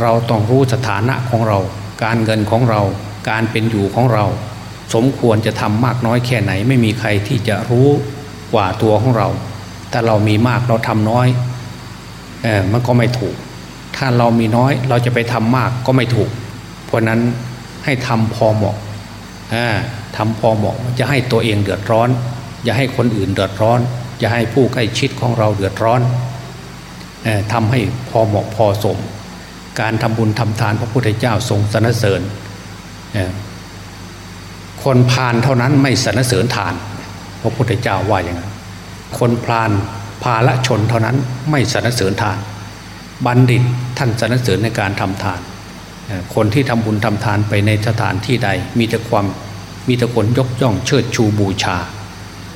เราต้องรู้สถานะของเรา การเงินของเรา การเป็นอยู่ของเรา สมควรจะทำมากน้อยแค่ไหน ไม่มีใครที่จะรู้กว่าตัวของเรา ถ้าเรามีมากเราทำน้อยเออมันก็ไม่ถูก ถ้าเรามีน้อยเราจะไปทำมากก็ไม่ถูก เพราะนั้นให้ทำพอเหมาะทำพอเหมาะจะให้ตัวเองเดือดร้อน อย่าให้คนอื่นเดือดร้อน อย่าให้ผู้ใกล้ชิดของเราเดือดร้อนอทำให้พอเหมาะพอสม การทำบุญทำทานพระพุทธเจ้าทรงสรรเสริญ คนพาลเท่านั้นไม่สรรเสริญทาน พระพุทธเจ้าว่าอย่างนั้นคนพาลภาละชนเท่านั้นไม่สรรเสริญทาน บัณฑิตท่านสรรเสริญในการทำทาน คนที่ทำบุญทำทานไปในสถานที่ใด มีแต่ความมีแต่คนยกย่องเชิดชูบูชา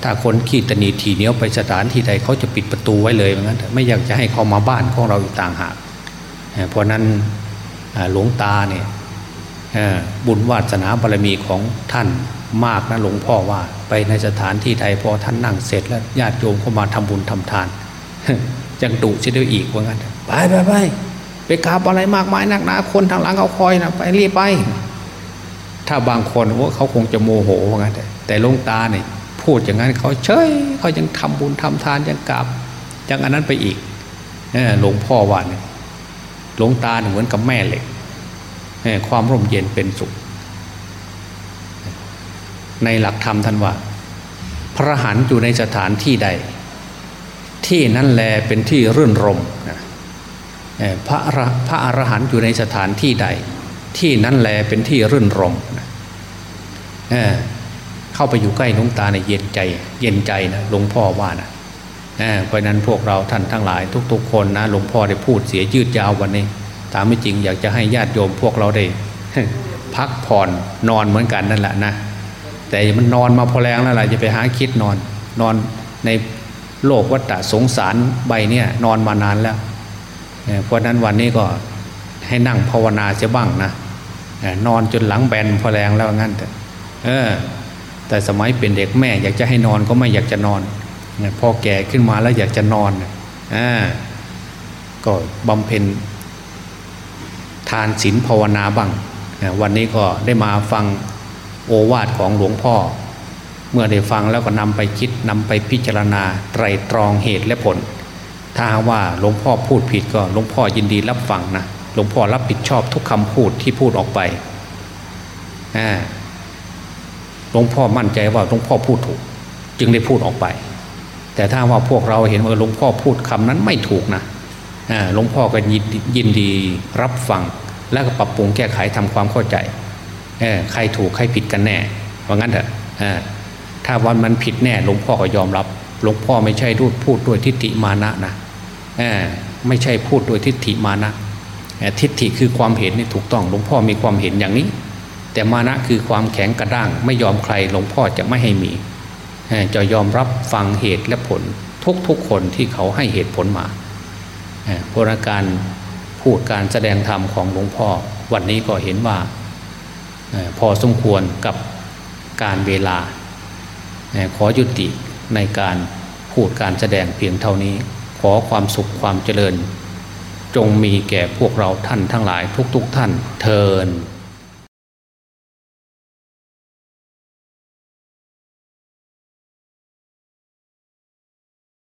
ถ้าคนขี้ตนีทีเหนียวไปสถานที่ใดเขาจะปิดประตูไว้เลยเหมือนกันไม่อยากจะให้เขามาบ้านของเราอีกต่างหากเพราะนั้นหลวงตาเนี่ย บุญวาสนาบารมีของท่านมากนะหลวงพ่อว่า ไปในสถานที่ใดพอท่านนั่งเสร็จแล้วญาติโยมเข้ามาทำบุญทำทานยังดุเสียด้วยอีกว่างั้นไปไปไปไปกราบอะไรมากมายนักหนาคนทางหลังเขาคอยนะไปรีบไป ถ้าบางคนว่าเขาคงจะโมโหว่างั้นแต่หลวงตาเนี่ยพูดอย่างนั้นเขาเฉยเขายังทำบุญทำทานยังกราบยังอันนั้นไปอีกหลวงพ่อว่าเนี่ยหลวงตาเหมือนกับแม่เหล็ก ความร่มเย็นเป็นสุข ในหลักธรรมท่านว่า พระหันอยู่ในสถานที่ใด ที่นั่นแลเป็นที่รื่นรมพระพระอรหันต์อยู่ในสถานที่ใด ที่นั่นแลเป็นที่รื่นรมเเข้าไปอยู่ใกล้หลวงตาในเย็นใจ เย็นใจนะหลวงพ่อว่านะเพราะนั้นพวกเราท่านทั้งหลายทุก ๆ คนนะหลวงพ่อได้พูดเสียยืดยาววันนี้ ตามไม่จริงอยากจะให้ญาติโยมพวกเราได้พักผ่อนนอนเหมือนกันนั่นแหละนะแต่มันนอนมาพอแรงแล้วล่ะจะไปหาคิดนอนนอนในโลกวัฏสงสารใบเนี่ยนอนมานานแล้วเพราะนั้นวันนี้ก็ให้นั่งภาวนาเสียบ้างนะนอนจนหลังแบนพอแรงแล้วงั้นแต่เออ แต่สมัยเป็นเด็กแม่ อยากจะให้นอนก็ไม่อยากจะนอนพอแก่ขึ้นมาแล้วอยากจะนอนอ่าก็บำเพ็ญ ทานศีลภาวนาบ้าง วันนี้ก็ได้มาฟังโอวาทของหลวงพ่อ เมื่อได้ฟังแล้วก็นำไปคิดนำไปพิจารณาไตรตรองเหตุและผล ถ้าว่าหลวงพ่อพูดผิดก็หลวงพ่อยินดีรับฟังนะหลวงพ่อรับผิดชอบทุกคำพูดที่พูดออกไปหลวงพ่อมั่นใจว่าหลวงพ่อพูดถูก จึงได้พูดออกไป แต่ถ้าว่าพวกเราเห็นว่าหลวงพ่อพูดคำนั้นไม่ถูกนะหลวงพ่อก็ยินดีรับฟัง แล้วก็ปรับปรุงแก้ไขทำความเข้าใจใครถูกใครผิดกันแน่ว่างั้นเถอะถ้าวันมันผิดแน่หลวงพ่อก็ยอมรับหลวงพ่อไม่ใช่พูดพูดด้วยทิฏฐิมานะนะไม่ใช่พูดโดยทิฏฐิมานะทิฏฐิคือความเห็นนี่ถูกต้องหลวงพ่อมีความเห็นอย่างนี้ แต่มานะคือความแข็งกระด้าง ไม่ยอมใครหลวงพ่อจะไม่ให้มีจะยอมรับฟังเหตุและผลทุกๆคนที่เขาให้เหตุผลมาพราการ พูดการแสดงธรรมของหลวงพ่อ วันนี้ก็เห็นว่าพอสมควรกับการเวลา ขอยุติในการพูดการแสดงเพียงเท่านี้ ขอความสุขความเจริญ จงมีแก่พวกเราท่านทั้งหลายทุกๆทท่านเทิน